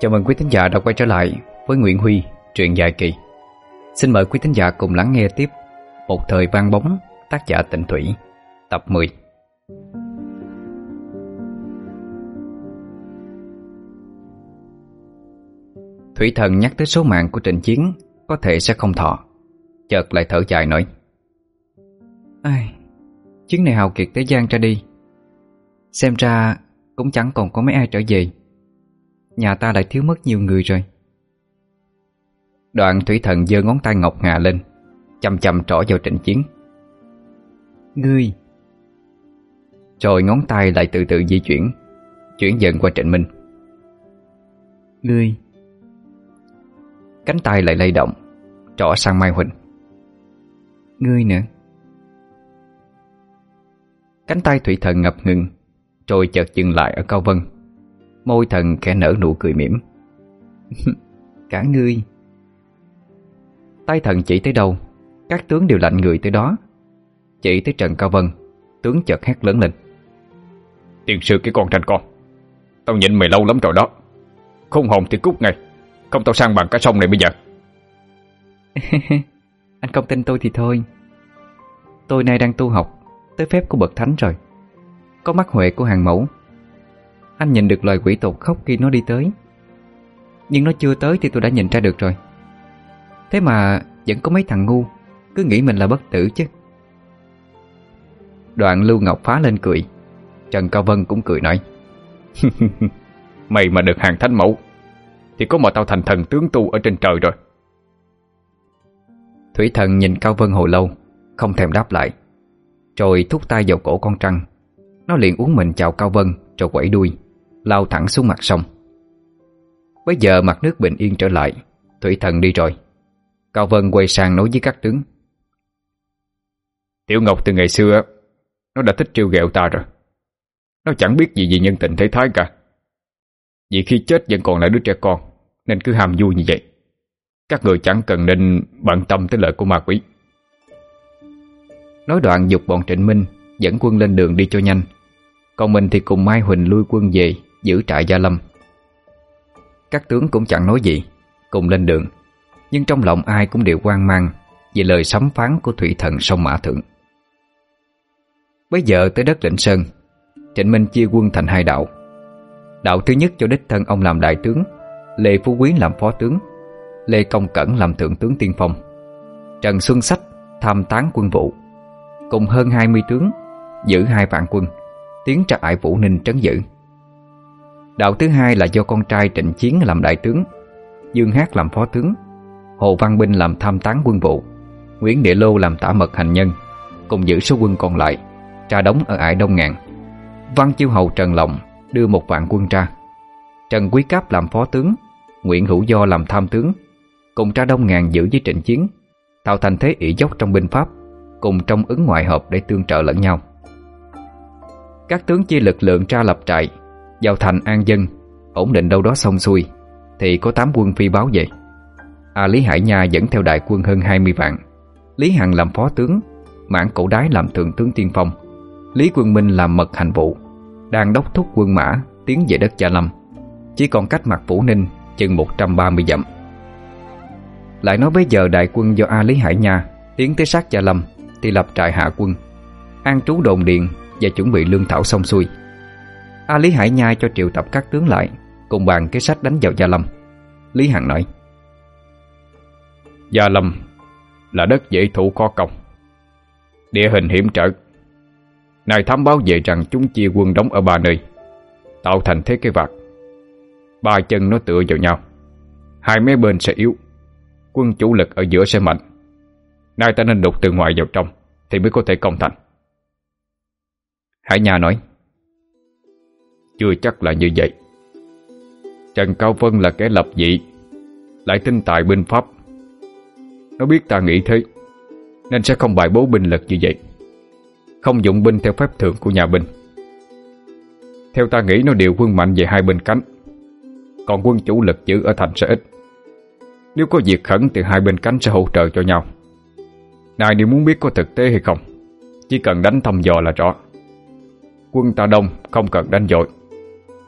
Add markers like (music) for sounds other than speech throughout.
Chào mừng quý thính giả đã quay trở lại với Nguyễn Huy, truyện dài kỳ. Xin mời quý thính giả cùng lắng nghe tiếp Một thời vang bóng, tác giả Tịnh Thủy, tập 10 Thủy thần nhắc tới số mạng của trình chiến Có thể sẽ không thọ. Chợt lại thở dài nói Ai, Chuyến này hào kiệt thế gian ra đi. Xem ra cũng chẳng còn có mấy ai trở về. Nhà ta lại thiếu mất nhiều người rồi. Đoạn thủy thần giơ ngón tay ngọc ngà lên Chầm chầm trỏ vào trịnh chiến. Ngươi. Rồi ngón tay lại từ từ di chuyển Chuyển dần qua trịnh minh. Ngươi. Cánh tay lại lay động Trỏ sang Mai Huỳnh. Ngươi nữa. Cánh tay thủy thần ngập ngừng Rồi chợt dừng lại ở Cao Vân. Môi thần khẽ nở nụ cười mỉm. (laughs) Cả ngươi. Tay thần chỉ tới đâu Các tướng đều lạnh người tới đó. Chỉ tới Trần Cao Vân Tướng chợt hét lớn lên. Tiền sư cái con tranh con Tao nhịn mày lâu lắm rồi đó. Không hồn thì cút ngay Không tao sang bằng cả sông này bây giờ. (laughs) Anh không tin tôi thì thôi. Tôi nay đang tu học Tới phép của Bậc Thánh rồi. Có mắt huệ của hàng mẫu anh nhìn được loài quỷ tột khóc khi nó đi tới. Nhưng nó chưa tới thì tôi đã nhìn ra được rồi. Thế mà vẫn có mấy thằng ngu, Cứ nghĩ mình là bất tử chứ. Đoạn Lưu Ngọc phá lên cười. Trần Cao Vân cũng cười nói, (laughs) Mày mà được hàng thánh mẫu, Thì có mà tao thành thần tướng tu ở trên trời rồi. Thủy thần nhìn Cao Vân hồi lâu, Không thèm đáp lại. Rồi thúc tay vào cổ con trăng. Nó liền uống mình chào Cao Vân, Rồi quẩy đuôi. Lao thẳng xuống mặt sông. Bây giờ mặt nước bình yên trở lại Thủy thần đi rồi. Cao Vân quay sang nói với các tướng. Tiểu Ngọc từ ngày xưa Nó đã thích trêu ghẹo ta rồi. Nó chẳng biết gì về nhân tình thế thái cả. Vì khi chết vẫn còn lại đứa trẻ con Nên cứ ham vui như vậy. Các người chẳng cần nên bận tâm tới lời của ma quỷ. Nói đoạn dục bọn Trịnh Minh Dẫn quân lên đường đi cho nhanh. Còn mình thì cùng Mai Huỳnh lui quân về Giữ trại Gia Lâm. Các tướng cũng chẳng nói gì, Cùng lên đường. Nhưng trong lòng ai cũng đều quan mang Về lời sấm phán của thủy thần sông Mã Thượng. Bây giờ tới đất Lệnh Sơn, Trịnh Minh chia quân thành hai đạo. Đạo thứ nhất cho đích thân ông làm đại tướng, Lê Phú Quý làm phó tướng, Lê Công Cẩn làm thượng tướng tiên phong. Trần Xuân Sách tham tán quân vụ, Cùng hơn 20 tướng, Giữ hai vạn quân, Tiến trại Vũ Ninh trấn giữ. Đạo thứ hai là do con trai Trịnh Chiến làm đại tướng, Dương Hát làm phó tướng, Hồ Văn Binh làm tham tán quân vụ, Nguyễn Địa Lô làm tả mật hành nhân, Cùng giữ số quân còn lại, Tra đóng ở ải Đông Ngạn Văn Chiêu Hầu Trần lộng đưa một vạn quân ra. Trần Quý Cáp làm phó tướng, Nguyễn Hữu Do làm tham tướng, Cùng tra Đông Ngàn giữ với trịnh chiến, Tạo thành thế ỷ dốc trong binh pháp, Cùng trong ứng ngoại hợp để tương trợ lẫn nhau. Các tướng chia lực lượng ra lập trại vào thành an dân, Ổn định đâu đó xong xuôi, Thì có tám quân phi báo về. A Lý Hải Nha dẫn theo đại quân hơn 20 vạn. Lý Hằng làm phó tướng, Mãn Cổ Đái làm thượng tướng tiên phong. Lý Quân Minh làm mật hành vụ, Đang đốc thúc quân mã Tiến về đất gia Lâm. Chỉ còn cách mặt phủ Ninh chừng 130 dặm. Lại nói bây giờ đại quân do A Lý Hải Nha Tiến tới sát gia Lâm Thì lập trại hạ quân, An trú đồn điện Và chuẩn bị lương thảo xong xuôi. A Lý Hải nhai cho triệu tập các tướng lại, Cùng bàn kế sách đánh vào Gia Lâm. Lý Hằng nói, Gia Lâm Là đất dễ thủ khó công, Địa hình hiểm trở. Này thám báo về rằng chúng chia quân đóng ở ba nơi, Tạo thành thế cái vạc. Ba chân nó tựa vào nhau, Hai mé bên sẽ yếu, Quân chủ lực ở giữa sẽ mạnh. Nay ta nên đục từ ngoài vào trong Thì mới có thể công thành. Hải Nha nói chưa chắc là như vậy. Trần Cao Vân là kẻ lập dị, Lại tinh tài binh pháp. Nó biết ta nghĩ thế, Nên sẽ không bài bố binh lực như vậy. Không dụng binh theo phép thượng của nhà binh. Theo ta nghĩ nó điều quân mạnh về hai bên cánh. Còn quân chủ lực giữ ở thành sẽ ít. Nếu có việc khẩn từ hai bên cánh sẽ hỗ trợ cho nhau. Này nếu muốn biết có thực tế hay không? Chỉ cần đánh thăm dò là rõ. Quân ta đông, không cần đánh dội.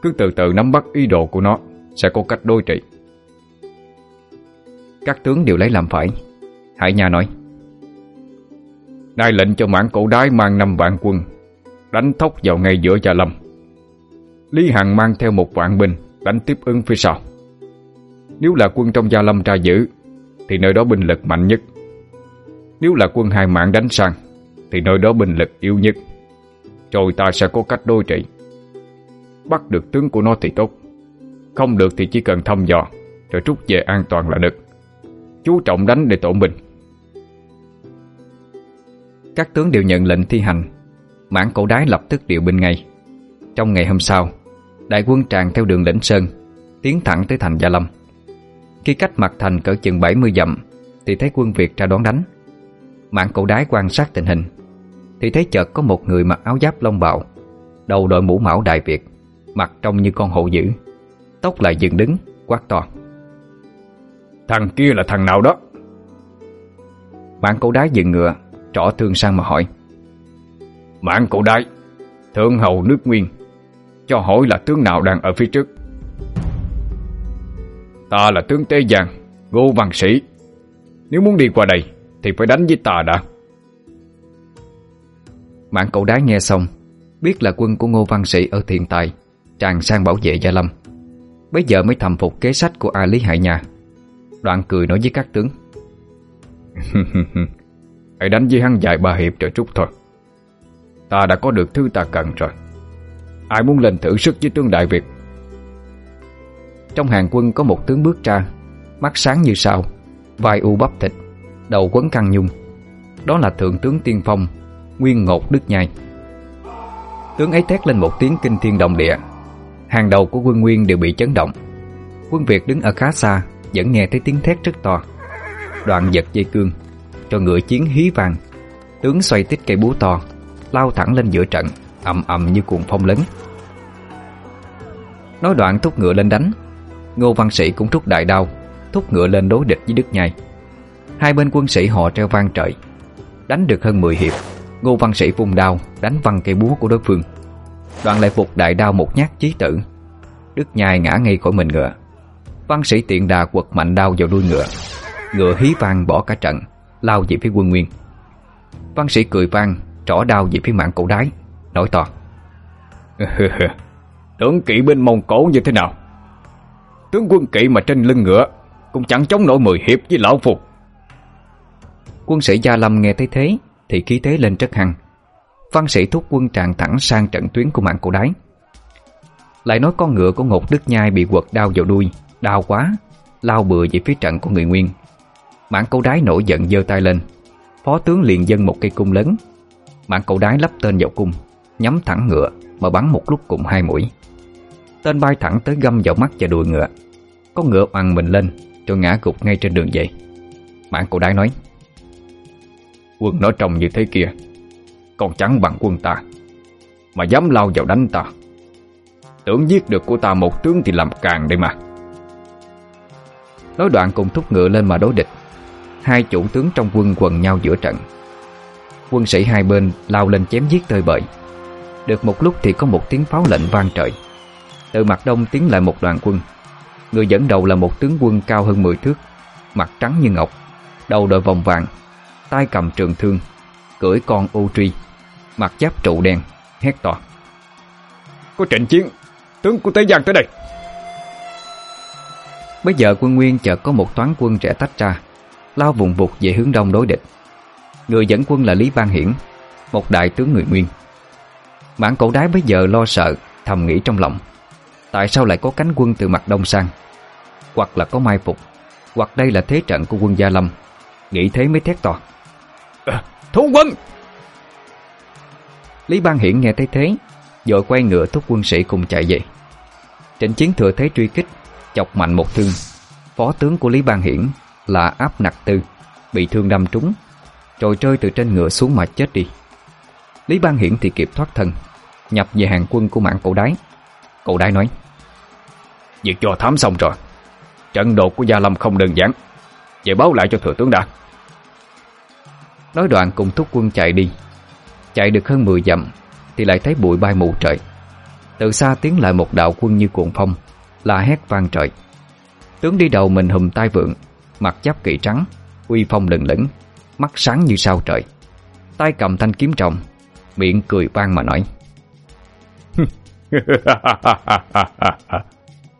Cứ từ từ nắm bắt ý đồ của nó, Sẽ có cách đối trị. Các tướng đều lấy làm phải. Hải Nha nói, Nay lệnh cho mãn cổ đái mang năm vạn quân, Đánh thốc vào ngay giữa gia Lâm. Lý Hằng mang theo một vạn binh, Đánh tiếp ứng phía sau. Nếu là quân trong Gia Lâm ra giữ, Thì nơi đó binh lực mạnh nhất. Nếu là quân hai mạng đánh sang, Thì nơi đó binh lực yếu nhất. Rồi ta sẽ có cách đối trị. Bắt được tướng của nó thì tốt. Không được thì chỉ cần thăm dò, Rồi rút về an toàn là được. Chú trọng đánh để tổ bình Các tướng đều nhận lệnh thi hành. Mãn cổ đái lập tức điều binh ngay. Trong ngày hôm sau, Đại quân tràn theo đường lĩnh sơn, Tiến thẳng tới thành Gia Lâm. Khi cách mặt thành cỡ chừng 70 dặm, Thì thấy quân Việt ra đón đánh. Mạng cổ đái quan sát tình hình, Thì thấy chợt có một người mặc áo giáp long bào, Đầu đội mũ mão Đại Việt. Mặt trông như con hổ dữ. Tóc lại dựng đứng Quát to. Thằng kia là thằng nào đó? Mạng cổ đái dựng ngựa Trỏ thương sang mà hỏi. Mạng cổ đái Thượng hầu nước nguyên. Cho hỏi là tướng nào đang ở phía trước? Ta là tướng Tê Giang Ngô Văn Sĩ. Nếu muốn đi qua đây Thì phải đánh với ta đã. Mạng cậu đá nghe xong Biết là quân của Ngô Văn Sĩ ở thiền tài. Tràn sang bảo vệ Gia Lâm. Bây giờ mới thầm phục kế sách của A Lý hại Nhà. Đoạn cười nói với các tướng. (laughs) Hãy đánh với hắn dài ba hiệp rồi chút thôi. Ta đã có được thứ ta cần rồi. Ai muốn lên thử sức với tướng Đại Việt? Trong hàng quân có một tướng bước ra, Mắt sáng như sao, Vai u bắp thịt, Đầu quấn căng nhung. Đó là Thượng tướng Tiên Phong, Nguyên Ngột Đức Nhai. Tướng ấy thét lên một tiếng kinh thiên động địa. Hàng đầu của quân Nguyên đều bị chấn động. Quân Việt đứng ở khá xa, Vẫn nghe thấy tiếng thét rất to. Đoạn giật dây cương, Cho ngựa chiến hí vàng. Tướng xoay tít cây búa to, Lao thẳng lên giữa trận, ầm ầm như cuồng phong lớn. Nói đoạn thúc ngựa lên đánh, Ngô văn sĩ cũng rút đại đao, Thúc ngựa lên đối địch với Đức Nhai. Hai bên quân sĩ họ treo vang trời, Đánh được hơn 10 hiệp, Ngô văn sĩ vùng đao, Đánh văng cây búa của đối phương. Đoàn lại phục đại đao một nhát chí tử. Đức nhai ngã ngay khỏi mình ngựa. Văn sĩ tiện đà quật mạnh đao vào đuôi ngựa. Ngựa hí vang bỏ cả trận Lao về phía quân nguyên. Văn sĩ cười vang Trỏ đao về phía mạng cổ đái Nói to. (laughs) Tướng kỵ bên Mông Cổ như thế nào? Tướng quân kỵ mà trên lưng ngựa Cũng chẳng chống nổi mười hiệp với lão phục Quân sĩ Gia Lâm nghe thấy thế Thì khí thế lên rất hăng. Văn sĩ thúc quân tràn thẳng sang trận tuyến của mạng cổ đái. Lại nói con ngựa của Ngột Đức Nhai bị quật đau vào đuôi, Đau quá, Lao bừa về phía trận của người Nguyên. Mạng cổ đái nổi giận giơ tay lên. Phó tướng liền dân một cây cung lớn. Mạng cổ đái lắp tên vào cung, Nhắm thẳng ngựa mà bắn một lúc cùng hai mũi. Tên bay thẳng tới găm vào mắt và đùi ngựa. Con ngựa oằn mình lên, Rồi ngã gục ngay trên đường dậy Mạng cổ đái nói, Quân nó trồng như thế kia còn chẳng bằng quân ta. Mà dám lao vào đánh ta. Tưởng giết được của ta một tướng thì làm càng đây mà. Nói đoạn cùng thúc ngựa lên mà đối địch. Hai chủ tướng trong quân quần nhau giữa trận. Quân sĩ hai bên lao lên chém giết tơi bời. Được một lúc thì có một tiếng pháo lệnh vang trời. Từ mặt đông tiến lại một đoàn quân. Người dẫn đầu là một tướng quân cao hơn 10 thước, Mặt trắng như ngọc, Đầu đội vòng vàng, tay cầm trường thương, Cưỡi con ô tri. Mặt giáp trụ đen Hét to. Có trận chiến Tướng của Tế Giang tới đây. Bây giờ quân Nguyên chợt có một toán quân trẻ tách ra Lao vùng vụt về hướng đông đối địch. Người dẫn quân là Lý Ban Hiển Một đại tướng người Nguyên. Mãn cổ đái bây giờ lo sợ Thầm nghĩ trong lòng Tại sao lại có cánh quân từ mặt đông sang? Hoặc là có mai phục Hoặc đây là thế trận của quân Gia Lâm. Nghĩ thế mới thét to. Ờ, à, Thu quân! Lý Ban Hiển nghe thấy thế Rồi quay ngựa thúc quân sĩ cùng chạy về. Trịnh chiến thừa thế truy kích Chọc mạnh một thương Phó tướng của Lý Ban Hiển là Áp Nặc Tư Bị thương đâm trúng Rồi rơi từ trên ngựa xuống mà chết đi. Lý Ban Hiển thì kịp thoát thân Nhập về hàng quân của mạng cổ đái. Cổ đái nói Việc cho thám xong rồi. Trận đột của Gia Lâm không đơn giản. Vậy báo lại cho thừa tướng đã. Nói đoạn cùng thúc quân chạy đi. Chạy được hơn 10 dặm Thì lại thấy bụi bay mù trời. Từ xa tiến lại một đạo quân như cuồng phong là hét vang trời. Tướng đi đầu mình hùm tai vượng Mặt giáp kỵ trắng Uy phong lừng lững Mắt sáng như sao trời. Tay cầm thanh kiếm trọng Miệng cười vang mà nói. (laughs)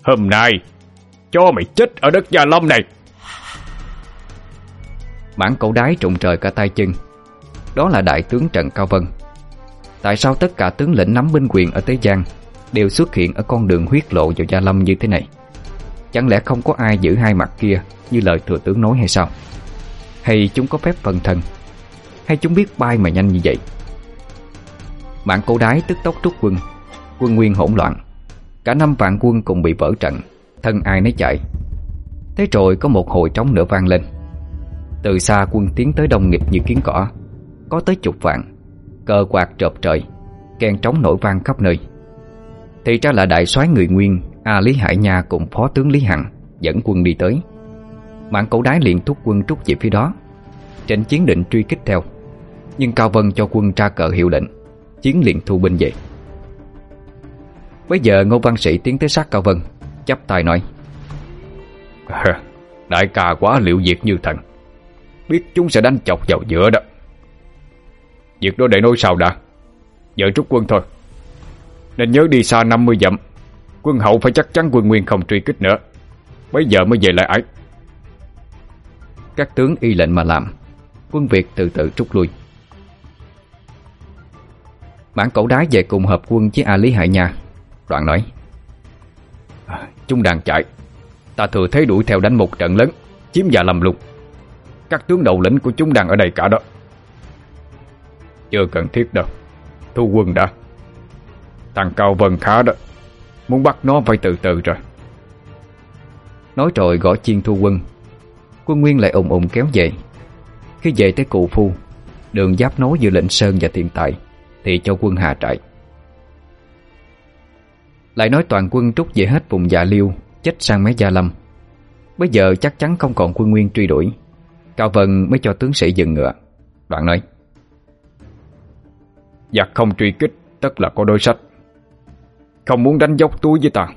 Hôm nay Cho mày chết ở đất Gia Long này. Mãn cổ đái trụng trời cả tay chân đó là Đại tướng Trần Cao Vân. Tại sao tất cả tướng lĩnh nắm binh quyền ở Tế Giang Đều xuất hiện ở con đường huyết lộ vào Gia Lâm như thế này? Chẳng lẽ không có ai giữ hai mặt kia Như lời thừa tướng nói hay sao? Hay chúng có phép phần thần Hay chúng biết bay mà nhanh như vậy? Mạng cổ đái tức tốc rút quân Quân nguyên hỗn loạn. Cả năm vạn quân cùng bị vỡ trận, Thân ai nấy chạy. Thế rồi có một hồi trống nữa vang lên. Từ xa quân tiến tới đông nghịch như kiến cỏ. Có tới chục vạn. Cờ quạt trợp trời, Kèn trống nổi vang khắp nơi. Thì ra là đại soái người Nguyên, A Lý Hải Nha cùng phó tướng Lý Hằng Dẫn quân đi tới. Mạng cổ đái liền thúc quân trút về phía đó. Trịnh chiến định truy kích theo, Nhưng Cao Vân cho quân tra cờ hiệu lệnh, Chiến liền thu binh về. Bây giờ Ngô Văn Sĩ tiến tới sát Cao Vân, chắp tay nói, (laughs) Đại ca quá liệu diệt như thần. Biết chúng sẽ đánh chọc vào giữa đó. Việc đó để nói sau đã? Giờ rút quân thôi. Nên nhớ đi xa 50 dặm Quân hậu phải chắc chắn quân nguyên không truy kích nữa. Bây giờ mới về lại ấy. Các tướng y lệnh mà làm Quân Việt từ từ rút lui. Bản cẩu đái về cùng hợp quân với A Lý Hải Nha Đoạn nói à, Chúng đang chạy. Ta thừa thế đuổi theo đánh một trận lớn Chiếm và lầm lục. Các tướng đầu lĩnh của chúng đang ở đây cả đó. Chưa cần thiết đâu. Thu quân đã. Thằng Cao Vân khá đó. Muốn bắt nó phải từ từ rồi. Nói rồi gõ chiên thu quân. Quân Nguyên lại ủng ủng kéo dậy, Khi dậy tới cụ phu Đường giáp nối giữa lệnh sơn và thiên tài Thì cho quân hạ trại. Lại nói toàn quân trút về hết vùng dạ liêu Chết sang mấy gia lâm. Bây giờ chắc chắn không còn quân Nguyên truy đuổi. Cao Vân mới cho tướng sĩ dừng ngựa. Đoạn nói và không truy kích Tất là có đôi sách. Không muốn đánh dốc túi với ta.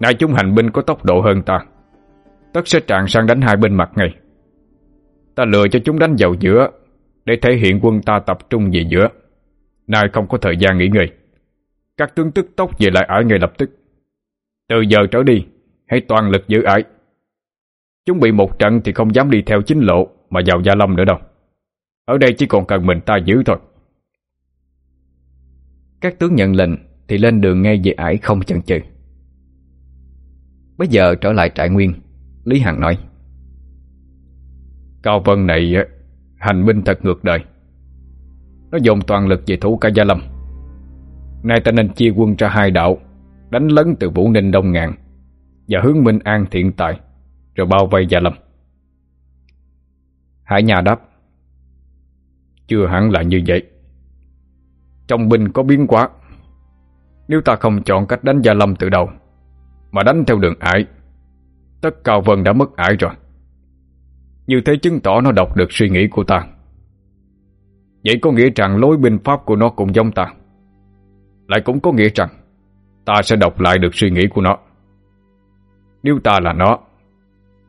Nay chúng hành binh có tốc độ hơn ta. Tất sẽ tràn sang đánh hai bên mặt ngay. Ta lừa cho chúng đánh vào giữa, Để thể hiện quân ta tập trung về giữa. Nay không có thời gian nghỉ ngơi. Các tướng tức tốc về lại ở ngay lập tức. Từ giờ trở đi, Hãy toàn lực giữ ải. Chúng bị một trận thì không dám đi theo chính lộ Mà vào Gia Lâm nữa đâu. Ở đây chỉ còn cần mình ta giữ thôi. Các tướng nhận lệnh Thì lên đường ngay về ải không chần chừ. Bây giờ trở lại trại nguyên, Lý Hằng nói. Cao Vân này Hành binh thật ngược đời. Nó dồn toàn lực về thủ cả Gia Lâm. Nay ta nên chia quân ra hai đạo, Đánh lấn từ Vũ Ninh Đông ngàn Và hướng Minh An thiện tại Rồi bao vây Gia Lâm. Hải nhà đáp, Chưa hẳn là như vậy. Trong binh có biến quá. Nếu ta không chọn cách đánh Gia Lâm từ đầu, Mà đánh theo đường ải, Tất Cao Vân đã mất ải rồi. Như thế chứng tỏ nó đọc được suy nghĩ của ta. Vậy có nghĩa rằng lối binh pháp của nó cũng giống ta. Lại cũng có nghĩa rằng Ta sẽ đọc lại được suy nghĩ của nó. Nếu ta là nó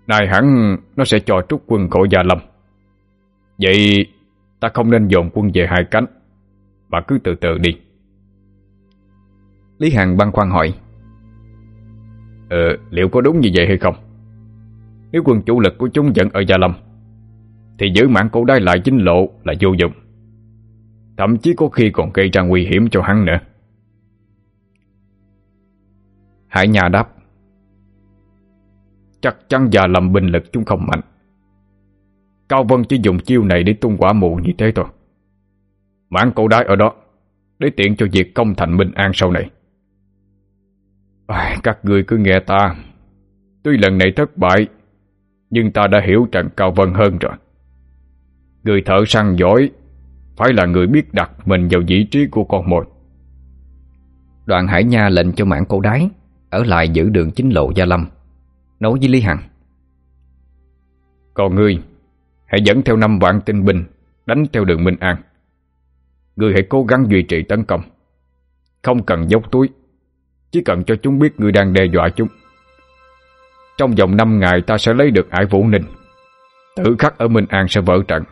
Này hẳn nó sẽ cho trúc quân khổ Gia Lâm. Vậy ta không nên dồn quân về hai cánh. Bà cứ từ từ đi. Lý Hằng băng khoan hỏi Ờ liệu có đúng như vậy hay không? Nếu quân chủ lực của chúng vẫn ở Gia Lâm, Thì giữ mạng cổ đai lại chính lộ là vô dụng. Thậm chí có khi còn gây ra nguy hiểm cho hắn nữa. Hải nhà đáp, Chắc chắn già làm binh lực chúng không mạnh. Cao Vân chỉ dùng chiêu này để tung quả mù như thế thôi. Mãn cổ đái ở đó Để tiện cho việc công thành bình an sau này. À, Các người cứ nghe ta. Tuy lần này thất bại Nhưng ta đã hiểu Trần Cao Vân hơn rồi. Người thợ săn giỏi Phải là người biết đặt mình vào vị trí của con mồi. Đoàn Hải Nha lệnh cho mạng cô đái Ở lại giữ đường chính lộ Gia Lâm Nói với Lý Hằng. Còn ngươi Hãy dẫn theo năm vạn tinh binh Đánh theo đường Minh An. Ngươi hãy cố gắng duy trì tấn công. Không cần dốc túi, Chỉ cần cho chúng biết ngươi đang đe dọa chúng. Trong vòng 5 ngày, ta sẽ lấy được ải Vũ Ninh. Tử khắc ở Minh An sẽ vỡ trận.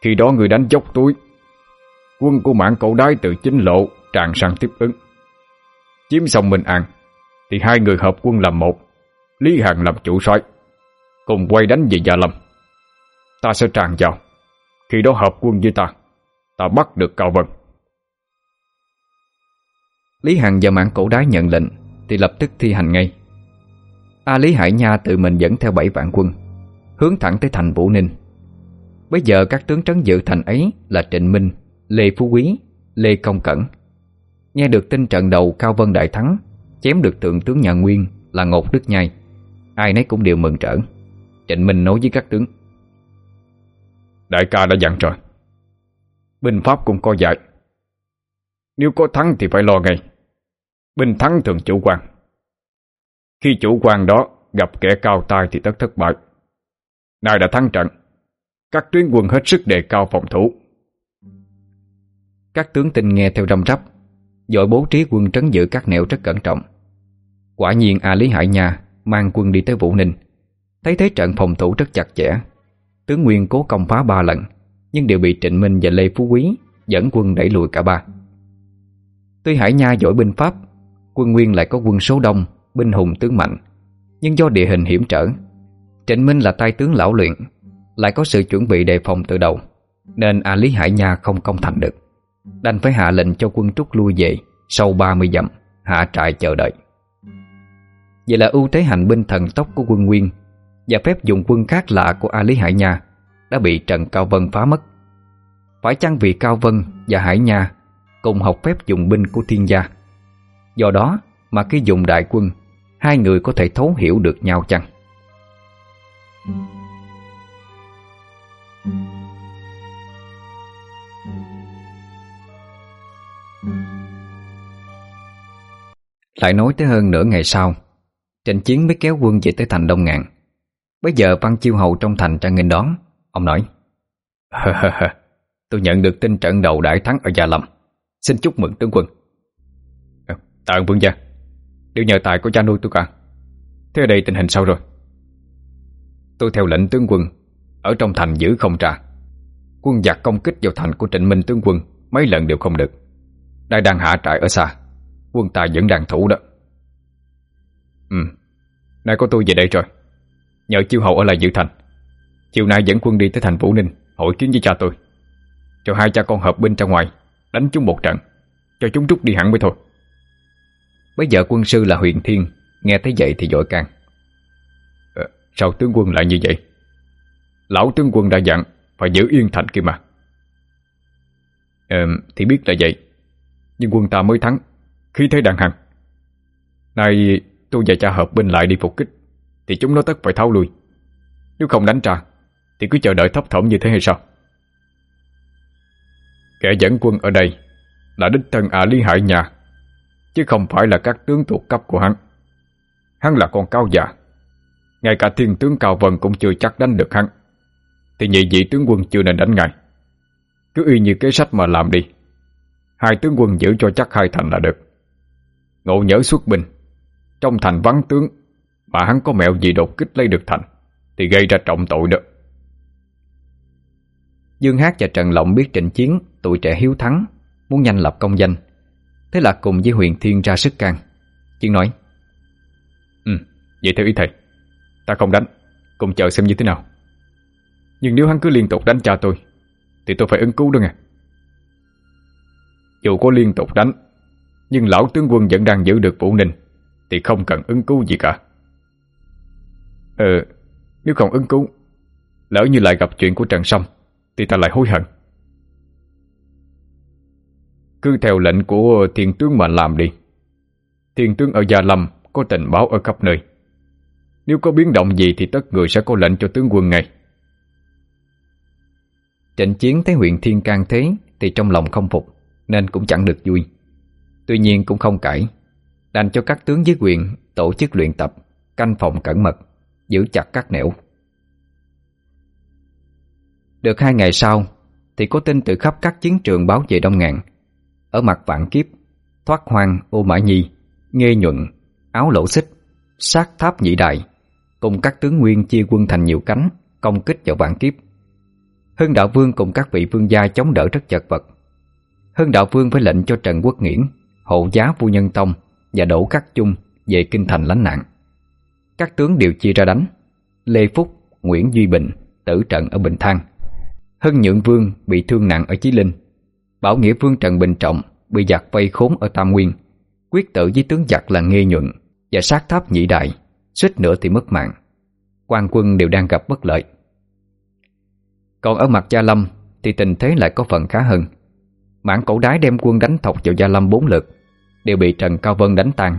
Khi đó ngươi đánh dốc túi, Quân của mạng cậu đái tự chính lộ Tràn sang tiếp ứng. Chiếm xong Minh An, Thì hai người hợp quân làm một, Lý Hàn làm chủ soái, Cùng quay đánh về Gia Lâm. Ta sẽ tràn vào. Khi đó hợp quân với ta. Ta bắt được Cao Vân. Lý Hằng và mạng cổ đái nhận lệnh Thì lập tức thi hành ngay. A Lý Hải Nha tự mình dẫn theo bảy vạn quân Hướng thẳng tới thành Vũ Ninh. Bây giờ các tướng trấn dự thành ấy Là Trịnh Minh, Lê Phú Quý, Lê Công Cẩn. Nghe được tin trận đầu Cao Vân Đại Thắng Chém được thượng tướng nhà Nguyên là Ngột Đức Nhai. Ai nấy cũng đều mừng trở. Trịnh Minh nói với các tướng. Đại ca đã dặn rồi. Binh Pháp cũng có dạy Nếu có thắng thì phải lo ngay. Binh thắng thường chủ quan. Khi chủ quan đó gặp kẻ cao tay thì tất thất bại. Nay đã thắng trận. Các tuyến quân hết sức đề cao phòng thủ. Các tướng tinh nghe theo răm rắp Dội bố trí quân trấn giữ các nẻo rất cẩn trọng. Quả nhiên A Lý Hải Nha Mang quân đi tới Vũ Ninh. Thấy thế trận phòng thủ rất chặt chẽ. Tướng Nguyên cố công phá ba lần nhưng đều bị Trịnh Minh và Lê Phú Quý Dẫn quân đẩy lùi cả ba. Tuy Hải Nha giỏi binh Pháp, Quân Nguyên lại có quân số đông, Binh hùng tướng mạnh. Nhưng do địa hình hiểm trở, Trịnh Minh là tay tướng lão luyện, Lại có sự chuẩn bị đề phòng từ đầu, Nên A Lý Hải Nha không công thành được. Đành phải hạ lệnh cho quân Trúc lui về Sau 30 dặm, Hạ trại chờ đợi. Vậy là ưu thế hành binh thần tốc của quân Nguyên Và phép dùng quân khác lạ của A Lý Hải Nha đã bị Trần Cao Vân phá mất. Phải chăng vì Cao Vân và Hải Nha cùng học phép dùng binh của thiên gia? Do đó mà khi dùng đại quân, hai người có thể thấu hiểu được nhau chăng? Lại nói tới hơn nửa ngày sau, Trịnh Chiến mới kéo quân về tới thành Đông Ngạn. Bây giờ Văn Chiêu Hầu trong thành ra nghênh đón Ông nói Tôi nhận được tin trận đầu đại thắng ở Gia Lâm. Xin chúc mừng tướng quân. Ờ, tạ ơn vương gia. Đều nhờ tài của cha nuôi tôi cả, Thế ở đây tình hình sao rồi? Tôi theo lệnh tướng quân, Ở trong thành giữ không trà Quân giặc công kích vào thành của trịnh minh tướng quân, Mấy lần đều không được. Đại đang hạ trại ở xa, Quân ta vẫn đang thủ đó. Ừ Nay có tôi về đây rồi. Nhờ chiêu hậu ở lại giữ thành. Chiều nay dẫn quân đi tới thành Vũ Ninh Hội kiến với cha tôi. Cho hai cha con hợp binh ra ngoài Đánh chúng một trận. Cho chúng rút đi hẳn mới thôi. Bây giờ quân sư là Huyền Thiên Nghe thấy vậy thì dội can à, ờ, Sao tướng quân lại như vậy? Lão tướng quân đã dặn Phải giữ yên thành kia mà. À, Thì biết là vậy. Nhưng quân ta mới thắng Khi thế đàn hằng. Nay tôi và cha hợp binh lại đi phục kích Thì chúng nó tất phải tháo lui. Nếu không đánh trả thì cứ chờ đợi thấp thỏm như thế hay sao? Kẻ dẫn quân ở đây Là đích thân ả à lý hại nhà, Chứ không phải là các tướng thuộc cấp của hắn. Hắn là con cao già. Ngay cả thiên tướng Cao Vân cũng chưa chắc đánh được hắn. Thì nhị vị tướng quân chưa nên đánh ngài. Cứ y như kế sách mà làm đi. Hai tướng quân giữ cho chắc hai thành là được. Ngộ nhớ xuất binh, Trong thành vắng tướng, Mà hắn có mẹo gì đột kích lấy được thành, Thì gây ra trọng tội đó. Dương Hát và Trần Lộng biết trận chiến Tụi trẻ hiếu thắng Muốn nhanh lập công danh. Thế là cùng với Huyền Thiên ra sức can. Chiến nói Ừ, vậy theo ý thầy Ta không đánh, cùng chờ xem như thế nào. Nhưng nếu hắn cứ liên tục đánh cha tôi Thì tôi phải ứng cứu đó nghe. Dù có liên tục đánh Nhưng lão tướng quân vẫn đang giữ được Vũ Ninh Thì không cần ứng cứu gì cả. Ờ, nếu không ứng cứu Lỡ như lại gặp chuyện của Trần Sông. Thì ta lại hối hận. Cứ theo lệnh của thiên tướng mà làm đi. Thiên tướng ở Gia Lâm Có tình báo ở khắp nơi. Nếu có biến động gì Thì tất người sẽ có lệnh cho tướng quân ngay. Trận chiến thấy huyện Thiên can thế Thì trong lòng không phục, Nên cũng chẳng được vui. Tuy nhiên cũng không cãi, Đành cho các tướng dưới quyền tổ chức luyện tập, Canh phòng cẩn mật, Giữ chặt các nẻo. Được hai ngày sau Thì có tin từ khắp các chiến trường báo về Đông ngàn. Ở mặt vạn kiếp Thoát hoang ô mã nhi Nghê nhuận Áo lỗ xích Sát tháp nhị đại Cùng các tướng nguyên chia quân thành nhiều cánh Công kích vào vạn kiếp. Hưng Đạo Vương cùng các vị vương gia chống đỡ rất chật vật. Hưng Đạo Vương phải lệnh cho Trần Quốc Nghiễn Hộ giá vua Nhân Tông Và đổ các Chung về kinh thành lánh nạn. Các tướng đều chia ra đánh Lê Phúc, Nguyễn Duy Bình Tử trận ở Bình thăng Hân Nhượng Vương bị thương nặng ở Chí Linh. Bảo Nghĩa Vương Trần Bình Trọng Bị giặc vây khốn ở Tam Nguyên. Quyết tử với tướng giặc là Nghê Nhuận Và sát tháp nhị đại Suýt nữa thì mất mạng. Quan quân đều đang gặp bất lợi. Còn ở mặt Gia Lâm Thì tình thế lại có phần khá hơn. Mãn cổ đái đem quân đánh thọc vào Gia Lâm bốn lượt, Đều bị Trần Cao Vân đánh tan,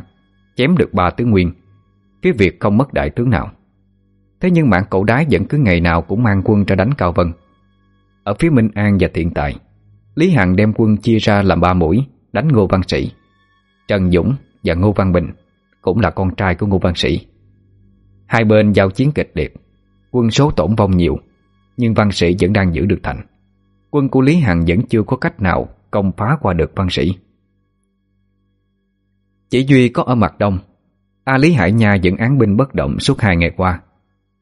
Chém được ba tướng nguyên. Phía Việt không mất đại tướng nào. Thế nhưng mãn cổ đái vẫn cứ ngày nào cũng mang quân ra đánh Cao Vân. Ở phía Minh An và Thiện Tài. Lý Hằng đem quân chia ra làm ba mũi, Đánh Ngô Văn Sĩ. Trần Dũng và Ngô Văn Bình Cũng là con trai của Ngô Văn Sĩ. Hai bên giao chiến kịch liệt, Quân số tổn vong nhiều, Nhưng Văn Sĩ vẫn đang giữ được thành. Quân của Lý Hằng vẫn chưa có cách nào Công phá qua được Văn Sĩ. Chỉ Duy có ở mặt đông, A Lý Hải Nha vẫn án binh bất động suốt hai ngày qua,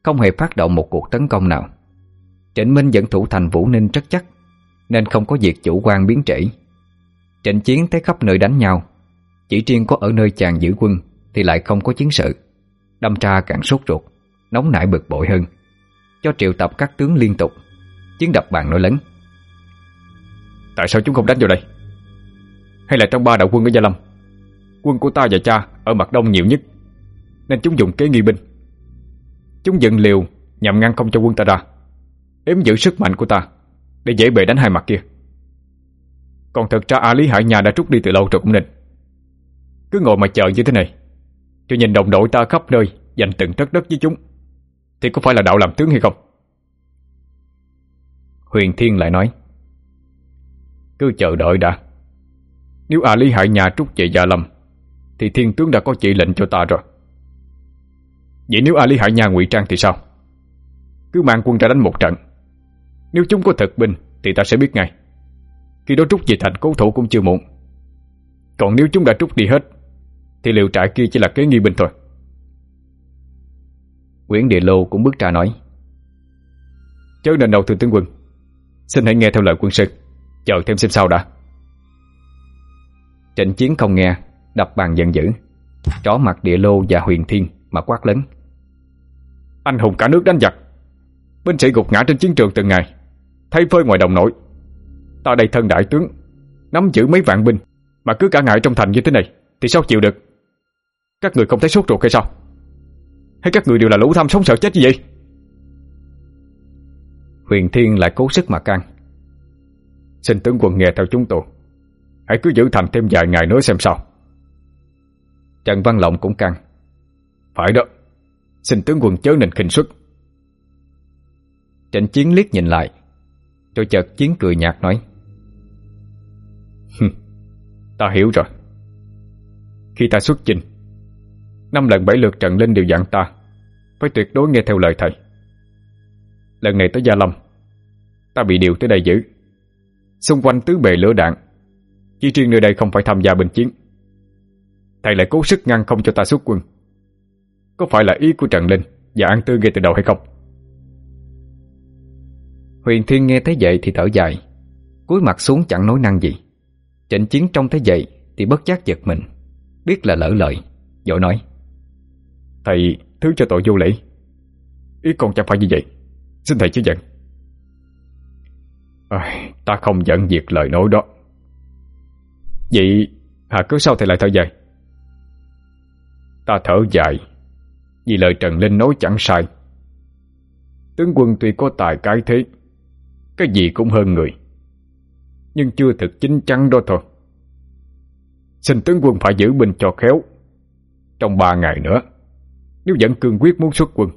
Không hề phát động một cuộc tấn công nào. Trịnh Minh vẫn thủ thành Vũ Ninh rất chắc, Nên không có việc chủ quan biến trễ. Trịnh chiến tới khắp nơi đánh nhau, Chỉ riêng có ở nơi chàng giữ quân Thì lại không có chiến sự. Đâm tra càng sốt ruột, Nóng nảy bực bội hơn. Cho triệu tập các tướng liên tục, Chiến đập bàn nổi lớn. Tại sao chúng không đánh vào đây? Hay là trong ba đạo quân ở Gia Lâm? Quân của ta và cha ở mặt đông nhiều nhất, Nên chúng dùng kế nghi binh. Chúng dựng liều nhằm ngăn không cho quân ta ra. Đếm giữ sức mạnh của ta, Để dễ bề đánh hai mặt kia. Còn thật ra A Lý Hải Nhà đã trút đi từ lâu rồi cũng nên. Cứ ngồi mà chờ như thế này, Cho nhìn đồng đội ta khắp nơi Dành từng đất đất với chúng, Thì có phải là đạo làm tướng hay không? Huyền Thiên lại nói, Cứ chờ đợi đã. Nếu A Lý Hải Nhà trút về Gia Lâm, Thì thiên tướng đã có chỉ lệnh cho ta rồi. Vậy nếu A Lý Hải Nha ngụy trang thì sao? Cứ mang quân ra đánh một trận nếu chúng có thật binh Thì ta sẽ biết ngay. Khi đó trút về thành cố thủ cũng chưa muộn. Còn nếu chúng đã trút đi hết, Thì liệu trại kia chỉ là kế nghi binh thôi. Nguyễn Địa Lô cũng bước ra nói, Chớ nền đầu thưa tướng quân. Xin hãy nghe theo lời quân sư, Chờ thêm xem sao đã. Trịnh chiến không nghe, Đập bàn giận dữ. Chó mặt địa lô và huyền thiên mà quát lớn, Anh hùng cả nước đánh giặc! Binh sĩ gục ngã trên chiến trường từng ngày thay phơi ngoài đồng nội. Ta đây thân đại tướng, Nắm giữ mấy vạn binh, Mà cứ cả ngại trong thành như thế này Thì sao chịu được? Các người không thấy sốt ruột hay sao? Hay các người đều là lũ tham sống sợ chết như vậy? Huyền Thiên lại cố sức mà can. Xin tướng quân nghe theo chúng tôi. Hãy cứ giữ thành thêm vài ngày nữa xem sao. Trần Văn Lộng cũng căng Phải đó. Xin tướng quân chớ nên khinh suất. Trịnh chiến liếc nhìn lại. Rồi chợt chiến cười nhạt nói. Ta hiểu rồi. Khi ta xuất chinh Năm lần bảy lượt Trần Linh đều dặn ta Phải tuyệt đối nghe theo lời thầy. Lần này tới Gia Lâm, Ta bị điều tới đây giữ. Xung quanh tứ bề lửa đạn, Chỉ riêng nơi đây không phải tham gia bình chiến. Thầy lại cố sức ngăn không cho ta xuất quân. Có phải là ý của Trần Linh Và An Tư gây từ đầu hay không? Huyền Thiên nghe thấy vậy thì thở dài cúi mặt xuống chẳng nói năng gì. Trịnh Chiến trong thấy vậy Thì bất giác giật mình Biết là lỡ lời dội nói Thầy thứ cho tội vô lễ Ý con chẳng phải như vậy Xin thầy chứ giận. À, Ta không giận việc lời nói đó. Vậy Hà cứ sao thầy lại thở dài. Ta thở dài Vì lời Trần Linh nói chẳng sai. Tướng quân tuy có tài cái thế cái gì cũng hơn người. Nhưng chưa thực chính chắn đó thôi. Xin tướng quân phải giữ binh cho khéo. Trong ba ngày nữa Nếu vẫn cương quyết muốn xuất quân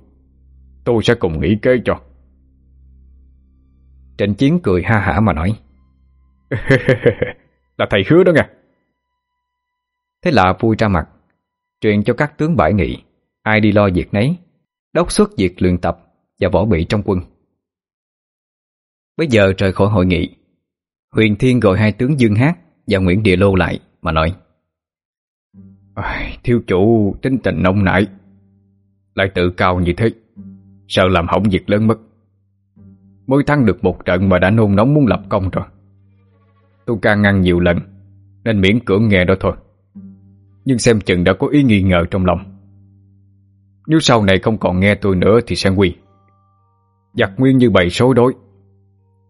Tôi sẽ cùng nghĩ kế cho. Trịnh Chiến cười ha hả mà nói. (laughs) Là thầy hứa đó nghe. Thế là vui ra mặt Truyền cho các tướng bãi nghị Ai đi lo việc nấy Đốc xuất việc luyện tập Và võ bị trong quân. Bây giờ trời khỏi hội nghị. Huyền Thiên gọi hai tướng Dương Hát Và Nguyễn Địa Lô lại, mà nói. Thiếu chủ, tính tình nông nại Lại tự cao như thế, Sợ làm hỏng việc lớn mất. Mới thắng được một trận mà đã nôn nóng muốn lập công rồi. Tôi can ngăn nhiều lần, Nên miễn cưỡng nghe đó thôi. Nhưng xem chừng đã có ý nghi ngờ trong lòng. Nếu sau này không còn nghe tôi nữa thì sẽ quỳ Giặc nguyên như bầy số đối.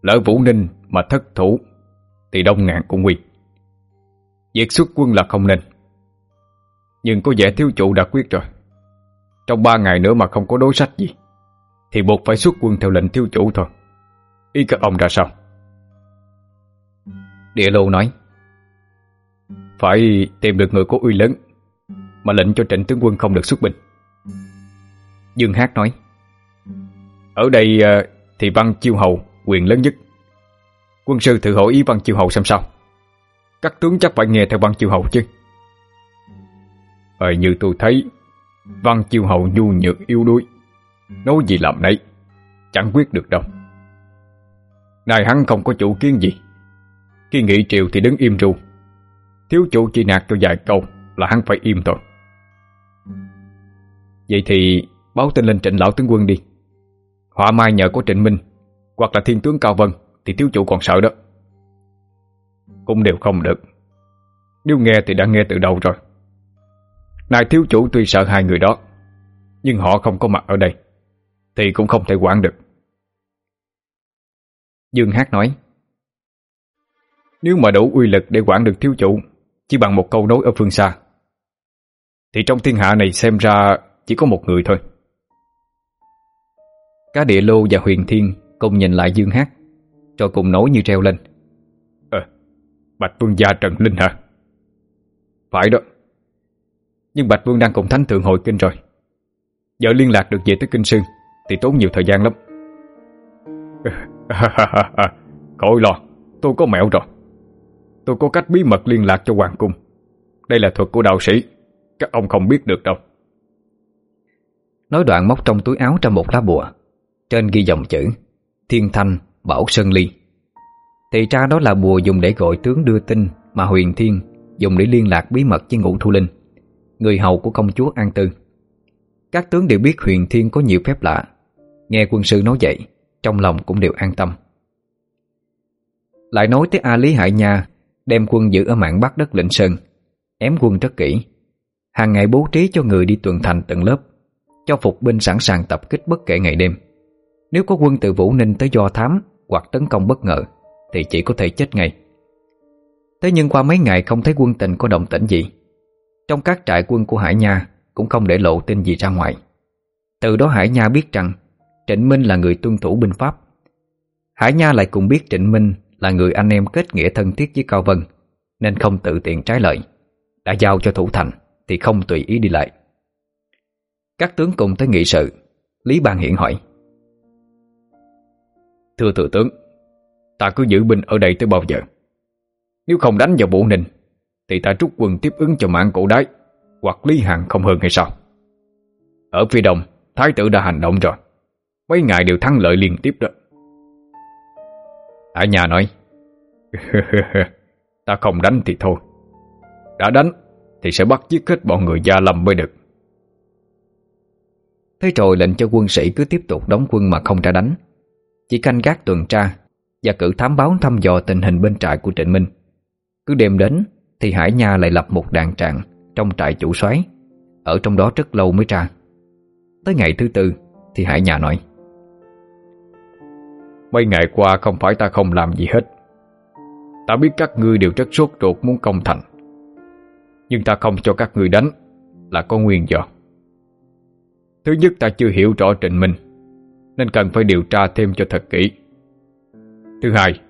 Lỡ Vũ Ninh mà thất thủ, Thì đông ngàn cũng nguy Việc xuất quân là không nên. Nhưng có vẻ thiếu chủ đã quyết rồi. Trong ba ngày nữa mà không có đối sách gì, Thì buộc phải xuất quân theo lệnh thiếu chủ thôi. Ý các ông ra sao? Địa lô nói, Phải tìm được người có uy lớn Mà lệnh cho trịnh tướng quân không được xuất binh. Dương Hát nói, Ở đây ờ, thì văn chiêu hầu quyền lớn nhất. Quân sư thử hỏi ý văn chiêu hậu xem sao. Các tướng chắc phải nghe theo văn chiêu hậu chứ. Ờ như tôi thấy, Văn chiêu hậu nhu nhược yếu đuối. Nói gì làm nấy, Chẳng quyết được đâu. Này hắn không có chủ kiến gì. Khi nghị triều thì đứng im ru. Thiếu chủ chỉ nạt cho vài câu Là hắn phải im thôi Vậy thì báo tin lên trịnh lão tướng quân đi. Họa mai nhờ có trịnh minh hoặc là thiên tướng Cao Vân, Thì thiếu chủ còn sợ đó. Cũng đều không được. Nếu nghe thì đã nghe từ đầu rồi. Nài thiếu chủ tuy sợ hai người đó, Nhưng họ không có mặt ở đây, Thì cũng không thể quản được. Dương Hát nói, Nếu mà đủ uy lực để quản được thiếu chủ, Chỉ bằng một câu nói ở phương xa, Thì trong thiên hạ này xem ra Chỉ có một người thôi. Cá địa lô và huyền thiên Cùng nhìn lại Dương Hát Cho cùng nổi như treo lên. Ờ, à, Bạch Vương gia Trần Linh hả? Phải đó. Nhưng Bạch Vương đang cùng Thánh Thượng hội kinh rồi. Giờ liên lạc được về tới Kinh Sương Thì tốn nhiều thời gian lắm. (laughs) Khỏi lo Tôi có mẹo rồi. Tôi có cách bí mật liên lạc cho Hoàng Cung. Đây là thuật của đạo sĩ Các ông không biết được đâu. Nói đoạn móc trong túi áo ra một lá bùa Trên ghi dòng chữ. Thiên Thanh, Bảo Sơn Ly. Thì ra đó là bùa dùng để gọi tướng đưa tin Mà Huyền Thiên dùng để liên lạc bí mật với Ngũ Thu Linh Người hầu của công chúa An Tư. Các tướng đều biết Huyền Thiên có nhiều phép lạ. Nghe quân sư nói vậy Trong lòng cũng đều an tâm. Lại nói tới A Lý Hải Nha Đem quân giữ ở mạng Bắc đất Lệnh Sơn Ém quân rất kỹ. Hàng ngày bố trí cho người đi tuần thành tận lớp Cho phục binh sẵn sàng tập kích bất kể ngày đêm. Nếu có quân từ Vũ Ninh tới do thám Hoặc tấn công bất ngờ, Thì chỉ có thể chết ngay. Thế nhưng qua mấy ngày không thấy quân tình có động tĩnh gì, Trong các trại quân của Hải Nha Cũng không để lộ tin gì ra ngoài. Từ đó Hải Nha biết rằng Trịnh Minh là người tuân thủ binh pháp. Hải Nha lại cùng biết Trịnh Minh Là người anh em kết nghĩa thân thiết với Cao Vân, Nên không tự tiện trái lợi Đã giao cho thủ thành Thì không tùy ý đi lại. Các tướng cùng tới nghị sự, Lý Bang Hiển hỏi Thưa thừa tướng, Ta cứ giữ binh ở đây tới bao giờ? Nếu không đánh vào bộ ninh, Thì ta rút quân tiếp ứng cho mạng cổ đái, Hoặc lý hạng không hơn hay sao? Ở phía đông, Thái tử đã hành động rồi. Mấy ngày đều thắng lợi liên tiếp đó. Ở nhà nói, (laughs) Ta không đánh thì thôi. Đã đánh Thì sẽ bắt giết hết bọn người Gia Lâm mới được. Thế rồi lệnh cho quân sĩ cứ tiếp tục đóng quân mà không ra đánh. Chỉ canh gác tuần tra Và cử thám báo thăm dò tình hình bên trại của Trịnh Minh. Cứ đêm đến Thì Hải Nha lại lập một đàn tràng Trong trại chủ soái, Ở trong đó rất lâu mới ra. Tới ngày thứ tư Thì Hải Nha nói, Mấy ngày qua không phải ta không làm gì hết. Ta biết các ngươi đều rất sốt ruột muốn công thành. Nhưng ta không cho các ngươi đánh Là có nguyên do. Thứ nhất ta chưa hiểu rõ Trịnh Minh. Nên cần phải điều tra thêm cho thật kỹ. Thứ hai,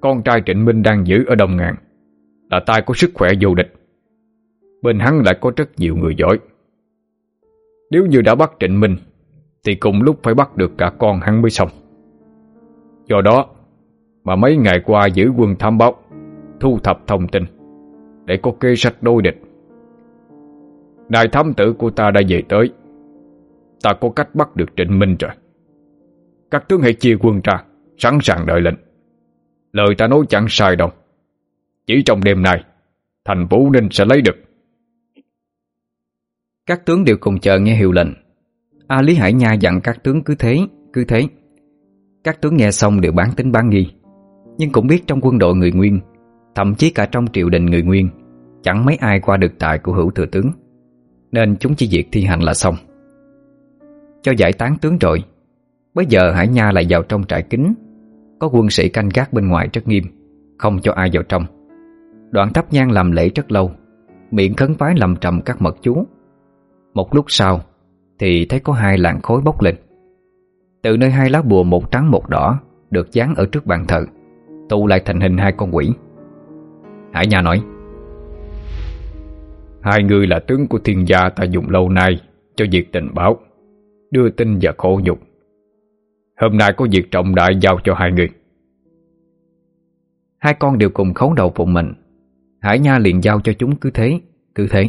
Con trai Trịnh Minh đang giữ ở Đông Ngàn. Là tay có sức khỏe vô địch. Bên hắn lại có rất nhiều người giỏi. Nếu như đã bắt Trịnh Minh, Thì cùng lúc phải bắt được cả con hắn mới xong. Do đó, Mà mấy ngày qua giữ quân thám báo, Thu thập thông tin, Để có kê sách đôi địch. Đại thám tử của ta đã về tới. Ta có cách bắt được Trịnh Minh rồi. Các tướng hãy chia quân ra, Sẵn sàng đợi lệnh. Lời ta nói chẳng sai đâu. Chỉ trong đêm nay, Thành Vũ Ninh sẽ lấy được. Các tướng đều cùng chờ nghe hiệu lệnh. A Lý Hải Nha dặn các tướng cứ thế Cứ thế. Các tướng nghe xong đều bán tính bán nghi. Nhưng cũng biết trong quân đội người Nguyên, Thậm chí cả trong triều đình người Nguyên, Chẳng mấy ai qua được tài của hữu thừa tướng. Nên chúng chỉ việc thi hành là xong. Cho giải tán tướng rồi Bây giờ Hải Nha lại vào trong trại kính. Có quân sĩ canh gác bên ngoài rất nghiêm, Không cho ai vào trong. Đoạn thắp nhang làm lễ rất lâu, Miệng khấn phái lầm trầm các mật chú. Một lúc sau, Thì thấy có hai làn khối bốc lên. Từ nơi hai lá bùa một trắng một đỏ Được dán ở trước bàn thờ, Tụ lại thành hình hai con quỷ. Hải Nha nói, Hai người là tướng của thiên gia ta dùng lâu nay Cho việc tình báo, Đưa tin và khổ nhục. Hôm nay có việc trọng đại giao cho hai người. Hai con đều cùng khấu đầu phụng mệnh. Hải Nha liền giao cho chúng cứ thế Cứ thế.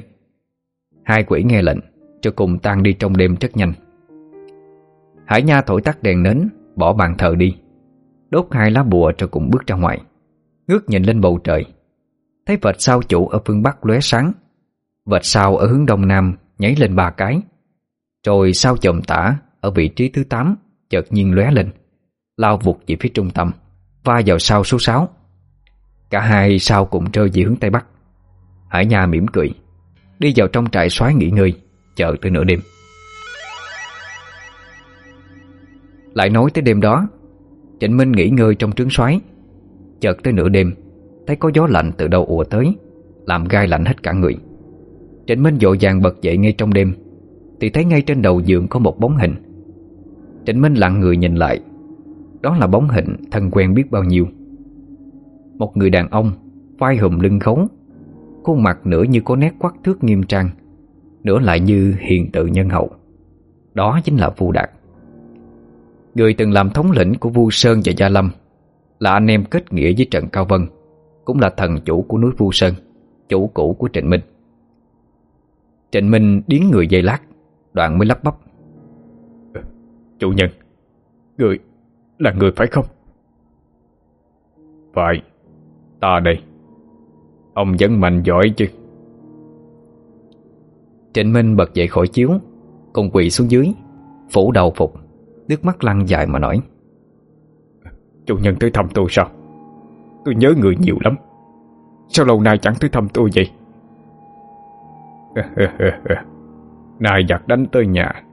Hai quỷ nghe lệnh, Cho cùng tan đi trong đêm rất nhanh. Hải Nha thổi tắt đèn nến, Bỏ bàn thờ đi. Đốt hai lá bùa cho cùng bước ra ngoài. Ngước nhìn lên bầu trời. Thấy vệt sao chủ ở phương Bắc lóe sáng. Vệt sao ở hướng Đông Nam nhảy lên ba cái. Rồi sao chồng tả Ở vị trí thứ 8 chợt nhiên lóe lên Lao vụt về phía trung tâm Va vào sau số 6 Cả hai sau cùng rơi về hướng Tây Bắc. Hải Nha mỉm cười Đi vào trong trại xoáy nghỉ ngơi Chờ tới nửa đêm. Lại nói tới đêm đó Trịnh Minh nghỉ ngơi trong trướng xoáy, Chợt tới nửa đêm Thấy có gió lạnh từ đầu ùa tới Làm gai lạnh hết cả người. Trịnh Minh vội vàng bật dậy ngay trong đêm Thì thấy ngay trên đầu giường có một bóng hình. Trịnh Minh lặng người nhìn lại. Đó là bóng hình thân quen biết bao nhiêu. Một người đàn ông, vai hùm lưng khống Khuôn mặt nửa như có nét quắc thước nghiêm trang, Nửa lại như hiện tự nhân hậu. Đó chính là Vu Đạt. Người từng làm thống lĩnh của Vu Sơn và Gia Lâm, Là anh em kết nghĩa với Trần Cao Vân, Cũng là thần chủ của núi Vu Sơn, Chủ cũ của Trịnh Minh. Trịnh Minh điến người dây lát, Đoạn mới lắp bắp. Chủ nhân Người là người phải không? Phải Ta đây. Ông vẫn mạnh giỏi chứ. Trịnh Minh bật dậy khỏi chiếu Cùng quỳ xuống dưới Phủ đầu phục Nước mắt lăn dài mà nói. Chủ nhân tới thăm tôi sao? Tôi nhớ người nhiều lắm. Sao lâu nay chẳng tới thăm tôi vậy? (laughs) Nay giặc đánh tới nhà.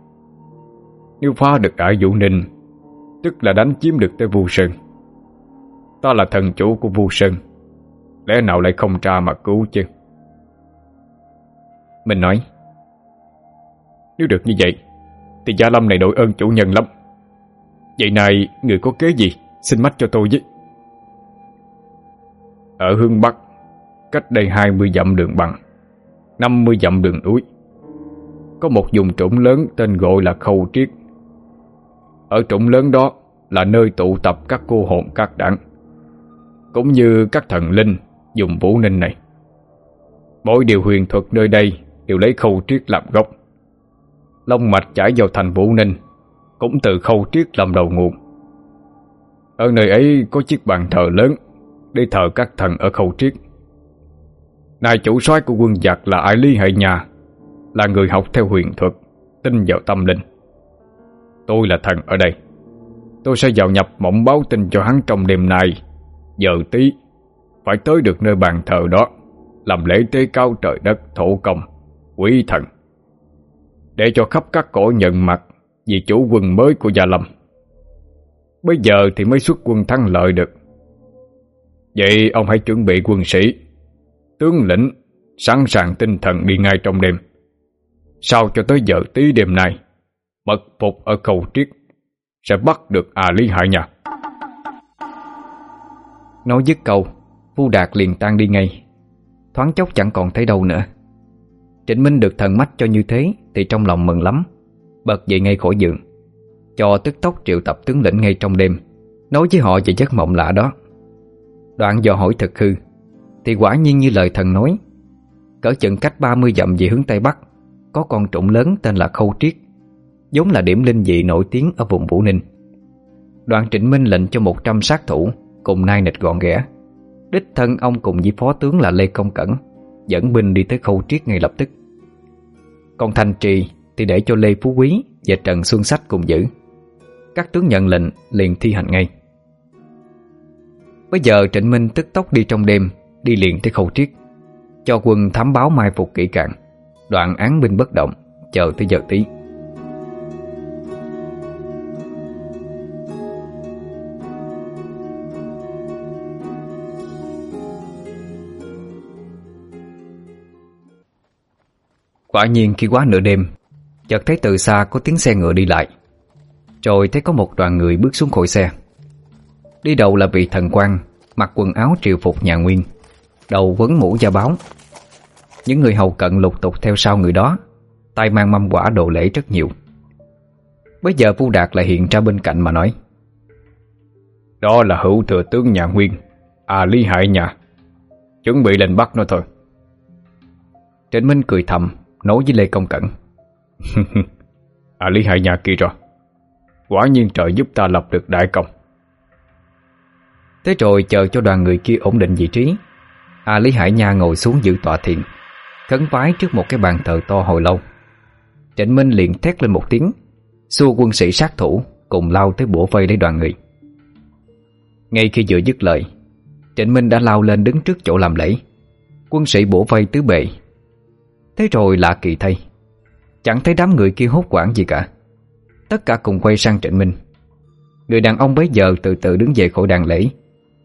Nếu phá được ải Vũ Ninh, Tức là đánh chiếm được tới Vu Sơn. Ta là thần chủ của Vu Sơn, Lẽ nào lại không tra mà cứu chứ? Mình nói, Nếu được như vậy, Thì Gia Lâm này đội ơn chủ nhân lắm. Vậy này, người có kế gì? Xin mắt cho tôi với. Ở hướng Bắc, Cách đây 20 dặm đường bằng 50 dặm đường núi, Có một vùng trũng lớn tên gọi là Khâu Triết. Ở trụng lớn đó là nơi tụ tập các cô hồn các đảng Cũng như các thần linh dùng vũ ninh này. Mỗi điều huyền thuật nơi đây đều lấy khâu triết làm gốc. Long mạch chảy vào thành vũ ninh Cũng từ khâu triết làm đầu nguồn. Ở nơi ấy có chiếc bàn thờ lớn Để thờ các thần ở khâu triết. Nay chủ soái của quân giặc là Ai ly Hệ Nhà, Là người học theo huyền thuật, Tin vào tâm linh. Tôi là thần ở đây. Tôi sẽ vào nhập mộng báo tin cho hắn trong đêm nay. Giờ tí, Phải tới được nơi bàn thờ đó, Làm lễ tế cao trời đất thổ công, Quý thần. Để cho khắp các cổ nhận mặt Vì chủ quân mới của Gia Lâm. Bây giờ thì mới xuất quân thắng lợi được. Vậy ông hãy chuẩn bị quân sĩ, Tướng lĩnh, Sẵn sàng tinh thần đi ngay trong đêm. Sao cho tới giờ tí đêm nay? Mật phục ở cầu triết Sẽ bắt được à lý hại nhà Nói dứt câu, Vu Đạt liền tan đi ngay. Thoáng chốc chẳng còn thấy đâu nữa. Trịnh Minh được thần mắt cho như thế Thì trong lòng mừng lắm, Bật dậy ngay khỏi giường, Cho tức tốc triệu tập tướng lĩnh ngay trong đêm, Nói với họ về giấc mộng lạ đó. Đoạn dò hỏi thực hư, Thì quả nhiên như lời thần nói, Cỡ chừng cách 30 dặm về hướng Tây Bắc, Có con trụng lớn tên là Khâu Triết. Giống là điểm linh dị nổi tiếng ở vùng Vũ Ninh. Đoàn Trịnh Minh lệnh cho 100 sát thủ, Cùng nai nịch gọn ghẽ. Đích thân ông cùng với phó tướng là Lê Công Cẩn, Dẫn binh đi tới khâu triết ngay lập tức. Còn thành trì Thì để cho Lê Phú Quý Và Trần Xuân Sách cùng giữ. Các tướng nhận lệnh, liền thi hành ngay. Bây giờ Trịnh Minh tức tốc đi trong đêm, Đi liền tới khâu triết. Cho quân thám báo mai phục kỹ càng. Đoạn án binh bất động, Chờ tới giờ tí. Quả nhiên khi quá nửa đêm Chợt thấy từ xa có tiếng xe ngựa đi lại. Rồi thấy có một đoàn người bước xuống khỏi xe. Đi đầu là vị thần quan Mặc quần áo triều phục nhà Nguyên Đầu quấn mũ da báo Những người hầu cận lục tục theo sau người đó tay mang mâm quả đồ lễ rất nhiều. Bây giờ Vu Đạt lại hiện ra bên cạnh mà nói Đó là hữu thừa tướng nhà Nguyên À ly Hại nhà. Chuẩn bị lên bắt nó thôi. Trịnh Minh cười thầm Nói với Lê Công Cẩn. À Lý Hải nhà kia rồi. Quả nhiên trời giúp ta lập được đại công. Thế rồi chờ cho đoàn người kia ổn định vị trí, a Lý Hải Nha ngồi xuống giữ tọa thiền Khấn vái trước một cái bàn thờ to hồi lâu. Trịnh Minh liền thét lên một tiếng, Xua quân sĩ sát thủ Cùng lao tới bủa vây lấy đoàn người. Ngay khi vừa dứt lời, Trịnh Minh đã lao lên đứng trước chỗ làm lễ. Quân sĩ bổ vây tứ bề Thế rồi lạ kỳ thay. Chẳng thấy đám người kia hốt quảng gì cả. Tất cả cùng quay sang Trịnh Minh. Người đàn ông bấy giờ từ từ đứng về khỏi đàn lễ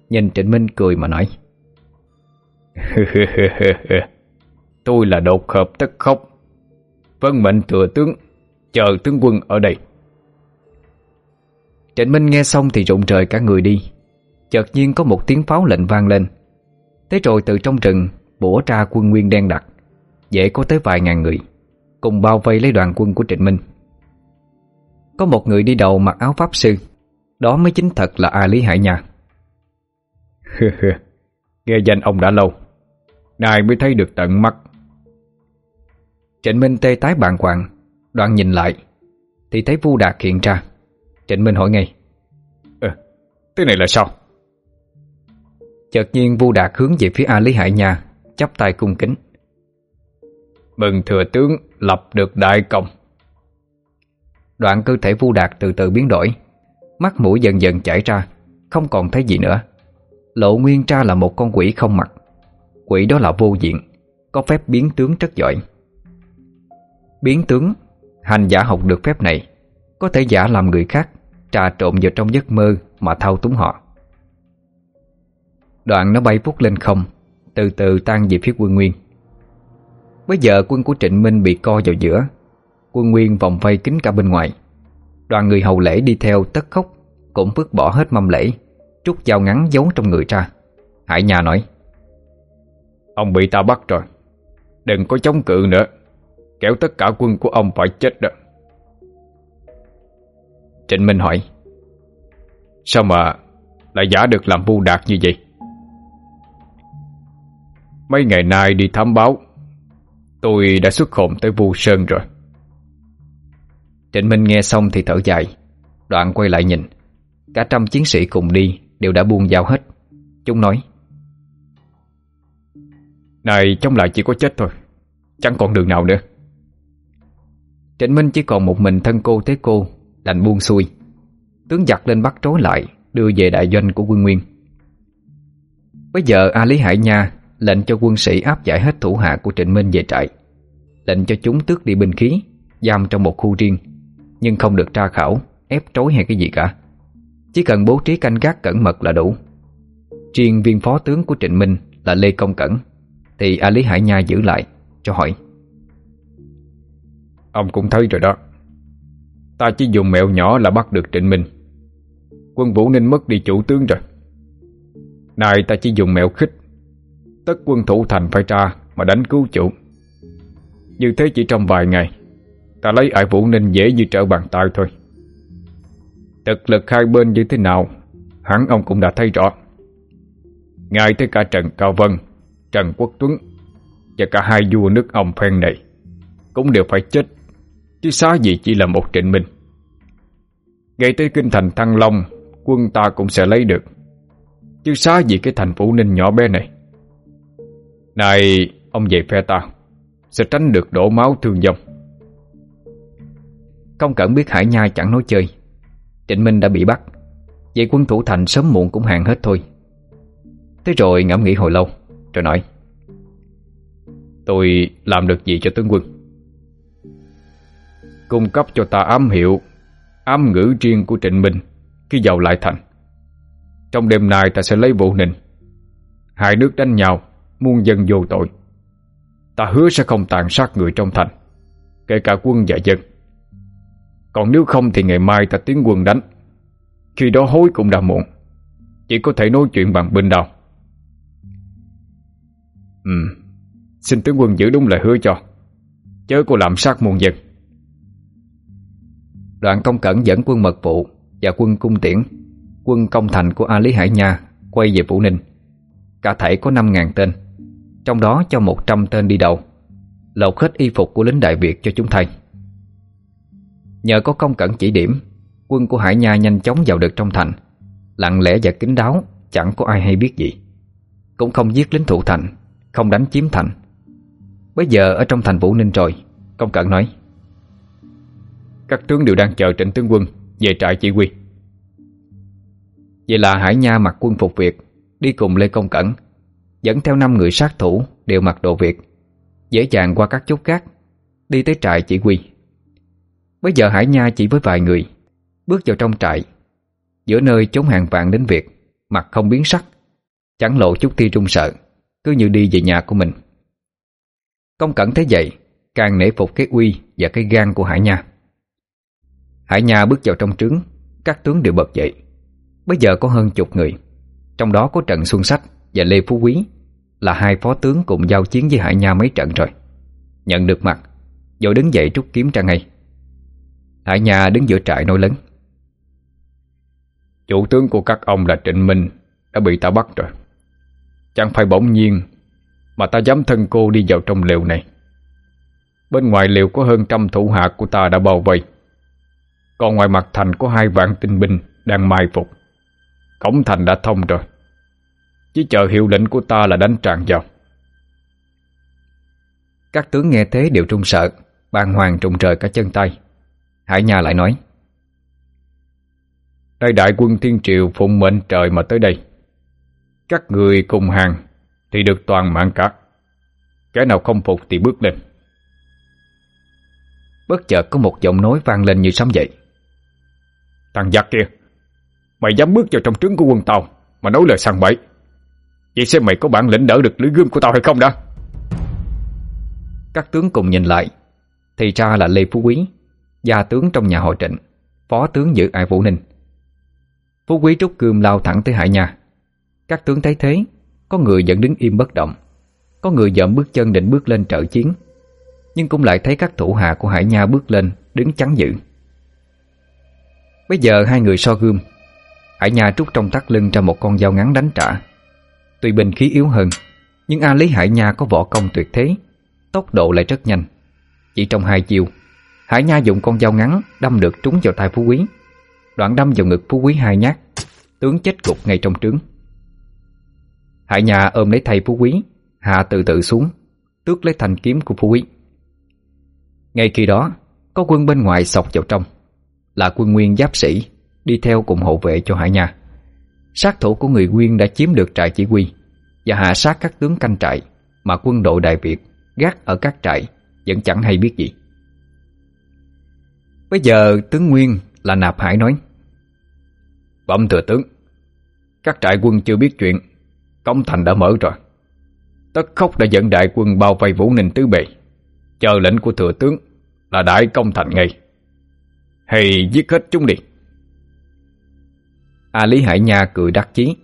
Nhìn Trịnh Minh cười mà nói. (laughs) Tôi là đột hợp tất khóc. Vân mệnh thừa tướng Chờ tướng quân ở đây. Trịnh Minh nghe xong thì rụng trời cả người đi. Chợt nhiên có một tiếng pháo lệnh vang lên. Thế rồi từ trong rừng Bổ ra quân nguyên đen đặc. Dễ có tới vài ngàn người Cùng bao vây lấy đoàn quân của Trịnh Minh. Có một người đi đầu mặc áo pháp sư Đó mới chính thật là A Lý Hải Nha. (laughs) Nghe danh ông đã lâu Nay mới thấy được tận mắt. Trịnh Minh tê tái bàng hoàng Đoạn nhìn lại Thì thấy Vu Đạt hiện ra. Trịnh Minh hỏi ngay Ờ, thế này là sao? Chợt nhiên Vu Đạt hướng về phía A Lý Hải Nha chắp tay cung kính. Mừng thừa tướng lập được đại công Đoạn cơ thể vu đạt từ từ biến đổi, Mắt mũi dần dần chảy ra, Không còn thấy gì nữa. Lộ nguyên ra là một con quỷ không mặt. Quỷ đó là vô diện, Có phép biến tướng rất giỏi. Biến tướng, Hành giả học được phép này, Có thể giả làm người khác, Trà trộn vào trong giấc mơ mà thao túng họ. Đoạn nó bay vút lên không, Từ từ tan về phía quân nguyên. Bây giờ quân của Trịnh Minh bị co vào giữa Quân Nguyên vòng vây kín cả bên ngoài. Đoàn người hầu lễ đi theo tất khóc Cũng vứt bỏ hết mâm lễ Trút dao ngắn giấu trong người ra. Hải nhà nói Ông bị ta bắt rồi. Đừng có chống cự nữa. Kéo tất cả quân của ông phải chết đó. Trịnh Minh hỏi Sao mà lại giả được làm vu đạt như vậy? Mấy ngày nay đi thám báo Tôi đã xuất hồn tới vu sơn rồi. Trịnh Minh nghe xong thì thở dài. Đoạn quay lại nhìn. Cả trăm chiến sĩ cùng đi Đều đã buông dao hết. Chúng nói, Này trong lại chỉ có chết thôi, Chẳng còn đường nào nữa. Trịnh Minh chỉ còn một mình thân cô thế cô Đành buông xuôi. Tướng giặc lên bắt trói lại, Đưa về đại doanh của quân nguyên. Bây giờ A Lý Hải Nha Lệnh cho quân sĩ áp giải hết thủ hạ của Trịnh Minh về trại Lệnh cho chúng tước đi binh khí Giam trong một khu riêng Nhưng không được tra khảo, ép trói hay cái gì cả. Chỉ cần bố trí canh gác cẩn mật là đủ. Triền viên phó tướng của Trịnh Minh là Lê Công Cẩn Thì A Lý Hải Nha giữ lại cho hỏi. Ông cũng thấy rồi đó. Ta chỉ dùng mẹo nhỏ là bắt được Trịnh Minh. Quân Vũ Ninh mất đi chủ tướng rồi. Nay ta chỉ dùng mẹo khích. Tất quân thủ thành phải ra Mà đánh cứu chủ. Như thế chỉ trong vài ngày, Ta lấy ải Vũ Ninh dễ như trở bàn tay thôi. Thực lực hai bên như thế nào, Hẳn ông cũng đã thấy rõ. Ngay tới cả Trần Cao Vân, Trần Quốc Tuấn Và cả hai vua nước ông phen này Cũng đều phải chết, Chứ xá gì chỉ là một trịnh minh Ngay tới kinh thành Thăng Long, Quân ta cũng sẽ lấy được. Chứ xá gì cái thành phủ ninh nhỏ bé này. Này, ông về phe ta, Sẽ tránh được đổ máu thương dòng. Công cẩn biết Hải Nhai chẳng nói chơi. Trịnh Minh đã bị bắt. Vậy quân thủ thành sớm muộn cũng hàng hết thôi. Thế rồi ngẫm nghĩ hồi lâu, Rồi nói, Tôi làm được gì cho tướng quân? Cung cấp cho ta ám hiệu, Ám ngữ riêng của Trịnh Minh Khi vào lại thành. Trong đêm nay ta sẽ lấy vụ nịnh Hai nước đánh nhau Muôn dân vô tội. Ta hứa sẽ không tàn sát người trong thành, Kể cả quân và dân. Còn nếu không thì ngày mai ta tiến quân đánh. Khi đó hối cũng đã muộn, Chỉ có thể nói chuyện bằng binh đào Ừ Xin tướng quân giữ đúng lời hứa cho. Chớ cô làm sát muôn dân. Đoạn công cẩn dẫn quân mật vụ Và quân cung tiễn, Quân công thành của A Lý Hải Nha Quay về Vũ Ninh. Cả thảy có 5.000 tên. Trong đó cho 100 tên đi đầu Lột hết y phục của lính Đại Việt cho chúng thay. Nhờ có công cẩn chỉ điểm, Quân của Hải Nha nhanh chóng vào được trong thành, Lặng lẽ và kín đáo, Chẳng có ai hay biết gì. Cũng không giết lính thủ thành, Không đánh chiếm thành. Bây giờ ở trong thành Vũ Ninh rồi, Công cẩn nói. Các tướng đều đang chờ trịnh tướng quân Về trại chỉ huy. Vậy là Hải Nha mặc quân phục Việt, Đi cùng Lê Công Cẩn Dẫn theo năm người sát thủ Đều mặc đồ Việt, Dễ dàng qua các chốt gác, Đi tới trại chỉ huy. Bây giờ Hải Nha chỉ với vài người, Bước vào trong trại. Giữa nơi trốn hàng vạn đến việc Mặt không biến sắc, Chẳng lộ chút thi trung sợ, Cứ như đi về nhà của mình. Công cẩn thấy vậy, Càng nể phục cái uy và cái gan của Hải Nha. Hải Nha bước vào trong trướng, Các tướng đều bật dậy. Bây giờ có hơn chục người, Trong đó có Trần Xuân Sách và Lê Phú Quý Là hai phó tướng cùng giao chiến với Hải Nha mấy trận rồi. Nhận được mặt Rồi đứng dậy rút kiếm ra ngay. Hải Nha đứng giữa trại nói lớn. Chủ tướng của các ông là Trịnh Minh, Đã bị ta bắt rồi. Chẳng phải bỗng nhiên Mà ta dám thân cô đi vào trong liều này. Bên ngoài liều có hơn trăm thủ hạ của ta đã bao vây. Còn ngoài mặt thành có hai vạn tinh binh Đang mai phục. Cổng thành đã thông rồi. Chỉ chờ hiệu lệnh của ta là đánh tràn vào. Các tướng nghe thế đều trung sợ Bàn hoàng trùng trời cả chân tay. Hải Nha lại nói Đây đại quân thiên triều phụng mệnh trời mà tới đây. Các người cùng hàng Thì được toàn mạng cả. Kẻ nào không phục thì bước lên. Bất chợt có một giọng nói vang lên như sấm dậy Thằng giặc kia Mày dám bước vào trong trứng của quân tàu Mà nói lời sang bẫy Vậy xem mày có bản lĩnh đỡ được lưỡi gươm của tao hay không đã. Các tướng cùng nhìn lại. Thì ra là Lê Phú Quý, Gia tướng trong nhà hội trịnh, Phó tướng giữ ai Vũ Ninh. Phú Quý trúc gươm lao thẳng tới Hải Nha. Các tướng thấy thế, Có người vẫn đứng im bất động. Có người dậm bước chân định bước lên trợ chiến. Nhưng cũng lại thấy các thủ hạ của Hải Nha bước lên, Đứng chắn giữ. Bây giờ hai người so gươm. Hải Nha trút trong thắt lưng ra một con dao ngắn đánh trả. Tuy bình khí yếu hơn, Nhưng A Lý Hải Nha có võ công tuyệt thế, Tốc độ lại rất nhanh. Chỉ trong hai chiều, Hải Nha dùng con dao ngắn đâm được trúng vào tay Phú Quý. Đoạn đâm vào ngực Phú Quý hai nhát, Tướng chết gục ngay trong trướng. Hải Nha ôm lấy thầy Phú Quý, Hạ từ từ xuống, Tước lấy thanh kiếm của Phú Quý. Ngay khi đó, Có quân bên ngoài sọc vào trong. Là quân nguyên giáp sĩ Đi theo cùng hộ vệ cho Hải Nha sát thủ của người Nguyên đã chiếm được trại chỉ huy và hạ sát các tướng canh trại mà quân đội Đại Việt gác ở các trại vẫn chẳng hay biết gì. Bây giờ tướng Nguyên là Nạp Hải nói, Bẩm thừa tướng, Các trại quân chưa biết chuyện, Công thành đã mở rồi. Tất khóc đã dẫn đại quân bao vây Vũ Ninh Tứ Bề, Chờ lệnh của thừa tướng Là đại công thành ngay. Hay giết hết chúng đi. A Lý Hải Nha cười đắc chí.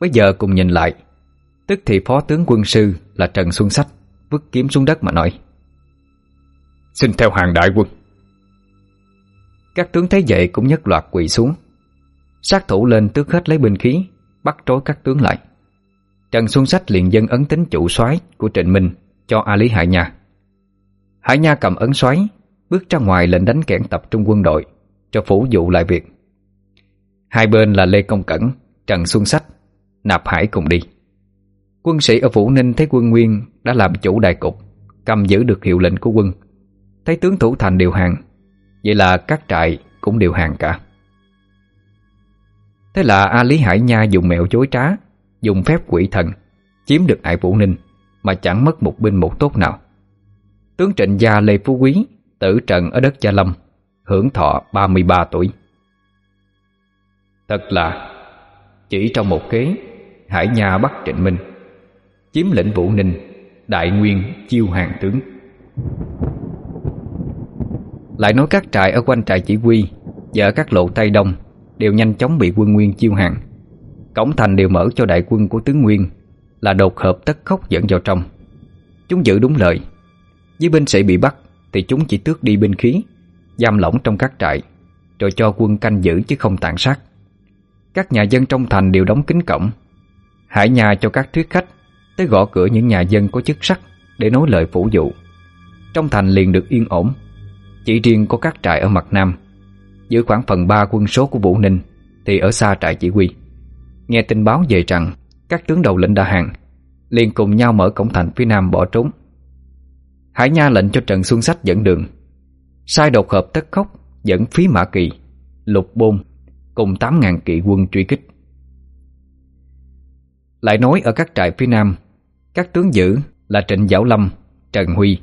Bây giờ cùng nhìn lại, Tức thì phó tướng quân sư là Trần Xuân Sách, Vứt kiếm xuống đất mà nói. Xin theo hàng đại quân. Các tướng thấy vậy cũng nhất loạt quỳ xuống. Sát thủ lên tước hết lấy binh khí, Bắt trói các tướng lại. Trần Xuân Sách liền dân ấn tính chủ soái Của Trịnh Minh cho A Lý Hải Nha. Hải Nha cầm ấn soái, Bước ra ngoài lệnh đánh kẽn tập trung quân đội, Cho phủ dụ lại việc. Hai bên là Lê Công Cẩn, Trần Xuân Sách, Nạp Hải cùng đi. Quân sĩ ở Vũ Ninh thấy quân Nguyên đã làm chủ đại cục, cầm giữ được hiệu lệnh của quân. Thấy tướng Thủ Thành điều hàng, vậy là các trại cũng điều hàng cả. Thế là A Lý Hải Nha dùng mẹo chối trá, dùng phép quỷ thần, chiếm được ải Vũ Ninh mà chẳng mất một binh một tốt nào. Tướng Trịnh Gia Lê Phú Quý, tử trận ở đất Gia Lâm, hưởng thọ 33 tuổi. Thật là, Chỉ trong một kế, Hải Nha bắt Trịnh Minh, Chiếm lĩnh Vũ Ninh, Đại Nguyên chiêu hàng tướng. Lại nói các trại ở quanh trại chỉ huy Và các lộ Tây Đông Đều nhanh chóng bị quân Nguyên chiêu hàng. Cổng thành đều mở cho đại quân của tướng Nguyên Là đột hợp tất khốc dẫn vào trong. Chúng giữ đúng lời, Với binh sĩ bị bắt Thì chúng chỉ tước đi binh khí, Giam lỏng trong các trại, Rồi cho quân canh giữ chứ không tàn sát. Các nhà dân trong thành đều đóng kín cổng. Hải nhà cho các thuyết khách Tới gõ cửa những nhà dân có chức sắc Để nói lời phủ dụ. Trong thành liền được yên ổn. Chỉ riêng có các trại ở mặt Nam. Giữ khoảng phần 3 quân số của Vũ Ninh Thì ở xa trại chỉ huy. Nghe tin báo về rằng Các tướng đầu lĩnh đã hàng, liền cùng nhau mở cổng thành phía Nam bỏ trốn. Hải Nha lệnh cho Trần Xuân Sách dẫn đường. Sai đột hợp tất khóc, Dẫn phí mã kỳ, Lục bôn cùng 8.000 kỵ quân truy kích. Lại nói ở các trại phía Nam, các tướng giữ là Trịnh Giảo Lâm, Trần Huy,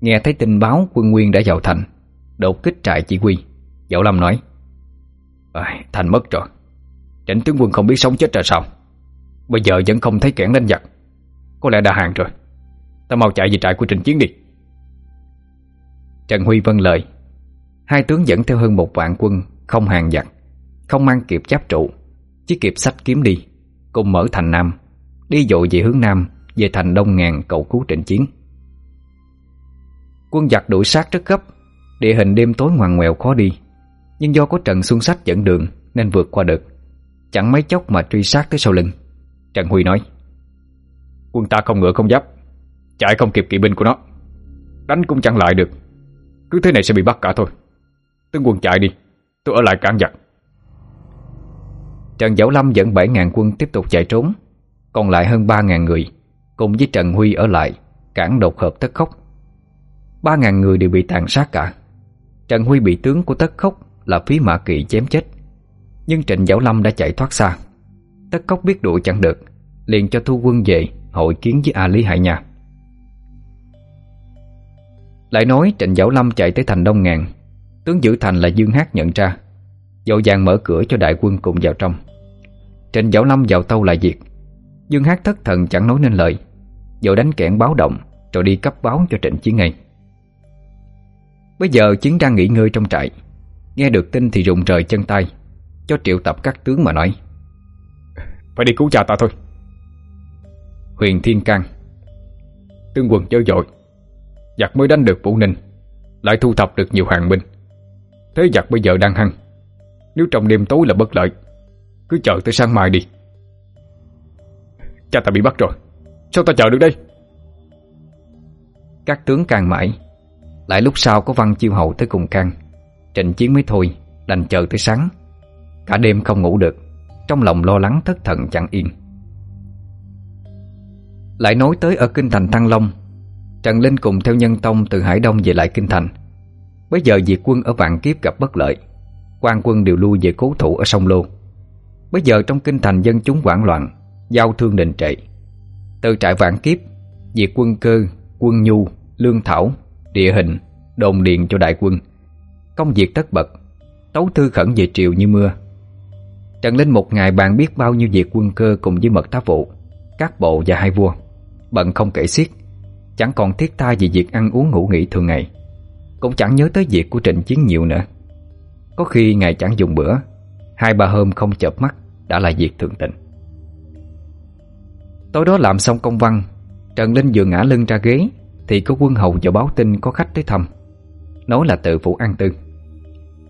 nghe thấy tin báo quân Nguyên đã vào thành, đột kích trại chỉ huy. Giảo Lâm nói, Thành mất rồi, Trịnh tướng quân không biết sống chết ra sao, bây giờ vẫn không thấy kẻn đánh giặc, có lẽ đã hàng rồi, ta mau chạy về trại của Trịnh Chiến đi. Trần Huy vâng lời Hai tướng dẫn theo hơn một vạn quân Không hàng giặc không mang kịp giáp trụ, Chỉ kịp sách kiếm đi. Cùng mở thành Nam, Đi dội về hướng Nam, Về thành Đông Ngàn cầu cứu trịnh chiến. Quân giặc đuổi sát rất gấp, Địa hình đêm tối ngoằn ngoèo khó đi. Nhưng do có Trần Xuân Sách dẫn đường, Nên vượt qua được. Chẳng mấy chốc mà truy sát tới sau lưng. Trần Huy nói, Quân ta không ngựa không giáp Chạy không kịp kỵ binh của nó. Đánh cũng chẳng lại được, Cứ thế này sẽ bị bắt cả thôi. Tướng quân chạy đi, Tôi ở lại cản giặc. Trần Dẫu Lâm dẫn 7.000 quân tiếp tục chạy trốn, Còn lại hơn 3.000 người Cùng với Trần Huy ở lại Cản đột hợp tất khốc. 3.000 người đều bị tàn sát cả. Trần Huy bị tướng của tất khốc Là phí mã kỵ chém chết, Nhưng Trịnh Dẫu Lâm đã chạy thoát xa. Tất khốc biết đuổi chẳng được, Liền cho thu quân về Hội kiến với A Lý Hải Nhà Lại nói Trịnh Dẫu Lâm chạy tới thành Đông Ngàn, Tướng giữ thành là Dương Hát nhận ra. Dội vàng mở cửa cho đại quân cùng vào trong. Trình Giảo Lâm vào tâu lại việc Dương Hát thất thần chẳng nói nên lời. Dội đánh kẽn báo động Rồi đi cấp báo cho Trịnh Chiến ngay. Bây giờ Chiến đang nghỉ ngơi trong trại. Nghe được tin thì rùng rời chân tay Cho triệu tập các tướng mà nói. Phải đi cứu cha ta thôi. Huyền Thiên Cang. Tương quần chơi dội. Giặc mới đánh được Vũ Ninh Lại thu thập được nhiều hàng binh. Thế giặc bây giờ đang hăng. Nếu trong đêm tối là bất lợi, Cứ chờ tới sáng mai đi. Cha ta bị bắt rồi. Sao ta chờ được đây? Các tướng càng mãi, Lại lúc sau có văn chiêu hậu tới cùng can Trận chiến mới thôi, Đành chờ tới sáng. Cả đêm không ngủ được, Trong lòng lo lắng thất thần chẳng yên. Lại nói tới ở kinh thành Thăng Long, Trần Linh cùng theo nhân tông từ Hải Đông về lại kinh thành. Bây giờ diệt quân ở Vạn Kiếp gặp bất lợi quan quân đều lui về cố thủ ở sông Lô. Bây giờ trong kinh thành dân chúng hoảng loạn Giao thương đình trệ. Từ trại vạn kiếp diệt quân cơ, quân nhu, lương thảo Địa hình, đồn điện cho đại quân. Công việc tất bật Tấu thư khẩn về triều như mưa. Trần Linh một ngày bạn biết bao nhiêu việc quân cơ cùng với mật tá vụ Các bộ và hai vua. Bận không kể xiết Chẳng còn thiết tha về việc ăn uống ngủ nghỉ thường ngày. Cũng chẳng nhớ tới việc của trịnh chiến nhiều nữa. Có khi ngày chẳng dùng bữa, Hai ba hôm không chợp mắt Đã là việc thường tình. Tối đó làm xong công văn, Trần Linh vừa ngã lưng ra ghế, Thì có quân hầu vào báo tin có khách tới thăm. Nói là tự phủ an tư.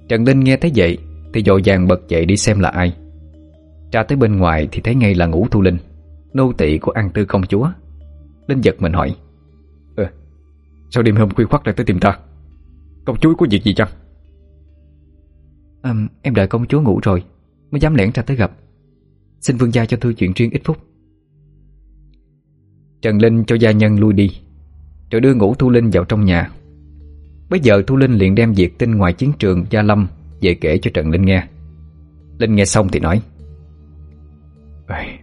Trần Linh nghe thấy vậy Thì dội vàng bật dậy đi xem là ai. Ra tới bên ngoài thì thấy ngay là ngũ thu linh, Nô tỵ của an tư công chúa. Linh giật mình hỏi ơ sao đêm hôm khuya khoắt lại tới tìm ta? Công chúa có việc gì chăng? à, Em đợi công chúa ngủ rồi Mới dám lẻn ra tới gặp. Xin vương gia cho thư chuyện riêng ít phút. Trần Linh cho gia nhân lui đi Rồi đưa ngũ Thu Linh vào trong nhà. Bây giờ Thu Linh liền đem việc tin ngoài chiến trường Gia Lâm Về kể cho Trần Linh nghe. Linh nghe xong thì nói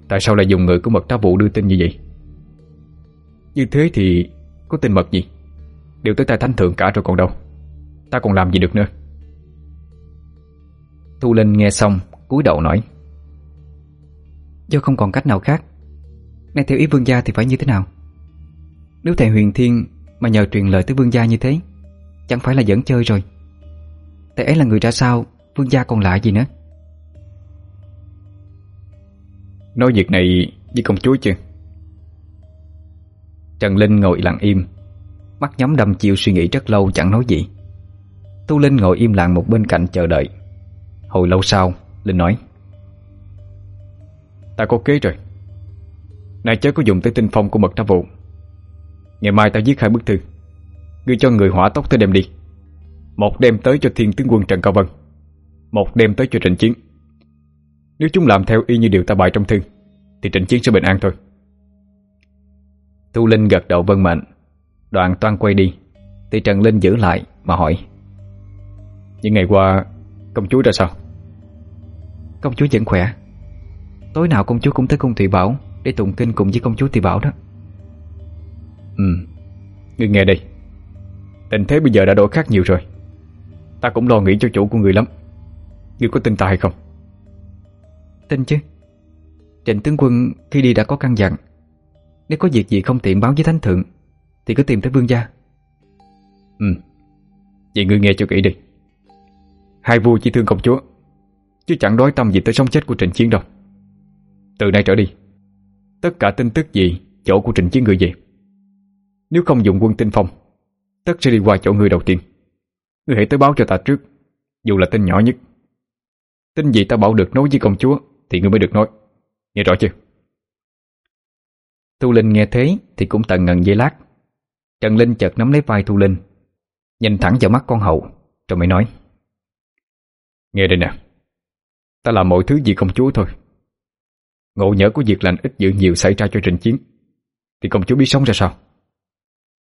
Tại sao lại dùng người của mật tá vụ đưa tin như vậy? Như thế thì Có tin mật gì? Đều tới tay thánh thượng cả rồi còn đâu. Ta còn làm gì được nữa? Thu Linh nghe xong cúi đầu nói. Do không còn cách nào khác Nay theo ý vương gia thì phải như thế nào? Nếu thầy huyền thiên Mà nhờ truyền lời tới vương gia như thế Chẳng phải là dẫn chơi rồi. Thầy ấy là người ra sao Vương gia còn lạ gì nữa? Nói việc này với công chúa chưa? Trần Linh ngồi lặng im. Mắt nhắm đầm chiêu suy nghĩ rất lâu chẳng nói gì. Tu Linh ngồi im lặng một bên cạnh chờ đợi. Hồi lâu sau Linh nói. Ta có kế rồi. Nay chớ có dùng tới tinh phong của mật tra vụ. Ngày mai ta viết hai bức thư. Gửi cho người hỏa tốc tới đem đi. Một đem tới cho thiên tướng quân Trần Cao Vân. Một đem tới cho trận chiến. Nếu chúng làm theo y như điều ta bài trong thư Thì trận chiến sẽ bình an thôi. Tu Linh gật đầu vân mệnh. Đoạn toan quay đi. Thì Trần Linh giữ lại mà hỏi. Những ngày qua Công chúa ra sao? Công chúa vẫn khỏe. Tối nào công chúa cũng tới cung Thủy Bảo Để tụng kinh cùng với công chúa Thủy Bảo đó. Ừ Ngươi nghe đây. Tình thế bây giờ đã đổi khác nhiều rồi. Ta cũng lo nghĩ cho chủ của người lắm. Ngươi có tin ta hay không? Tin chứ. Trịnh tướng quân khi đi đã có căn dặn. Nếu có việc gì không tiện báo với thánh thượng Thì cứ tìm tới vương gia. Ừ. Vậy ngươi nghe cho kỹ đi. Hai vua chỉ thương công chúa. Chứ chẳng đối tâm gì tới sống chết của Trình Chiến đâu. Từ nay trở đi, Tất cả tin tức gì Chỗ của Trình Chiến người về. Nếu không dùng quân tinh phong, Tất sẽ đi qua chỗ người đầu tiên. Người hãy tới báo cho ta trước, Dù là tin nhỏ nhất. Tin gì ta bảo được nói với công chúa, Thì người mới được nói. Nghe rõ chưa? Thu Linh nghe thế thì cũng tận ngần dây lát. Trần Linh chợt nắm lấy vai Thu Linh, Nhìn thẳng vào mắt con hậu Rồi mới nói. Nghe đây nè. Ta làm mọi thứ vì công chúa thôi. Ngộ nhỡ có việc lành ít dữ nhiều xảy ra cho trình chiến Thì công chúa biết sống ra sao?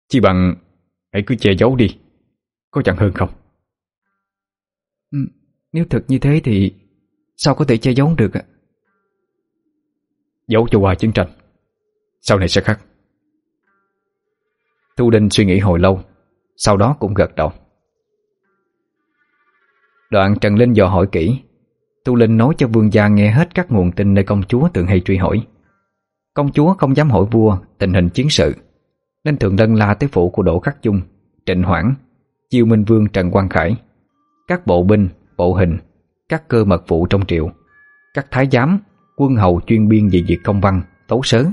Chỉ bằng Hãy cứ che giấu đi Có chẳng hơn không? Ừ, nếu thật như thế thì Sao có thể che giấu được ạ? Giấu cho qua chiến tranh Sau này sẽ khác. Thu Đinh suy nghĩ hồi lâu Sau đó cũng gật đầu. Đoạn Trần Linh dò hỏi kỹ Tu Linh nói cho vương gia nghe hết các nguồn tin nơi công chúa thường hay truy hỏi. Công chúa không dám hỏi vua tình hình chiến sự Nên thường lân la tới phủ của Đỗ Khắc Dung, Trịnh Hoảng, Chiêu Minh Vương Trần Quang Khải Các bộ binh, bộ hình, các cơ mật vụ trong triệu Các thái giám, quân hầu chuyên biên về việc công văn, tấu sớ.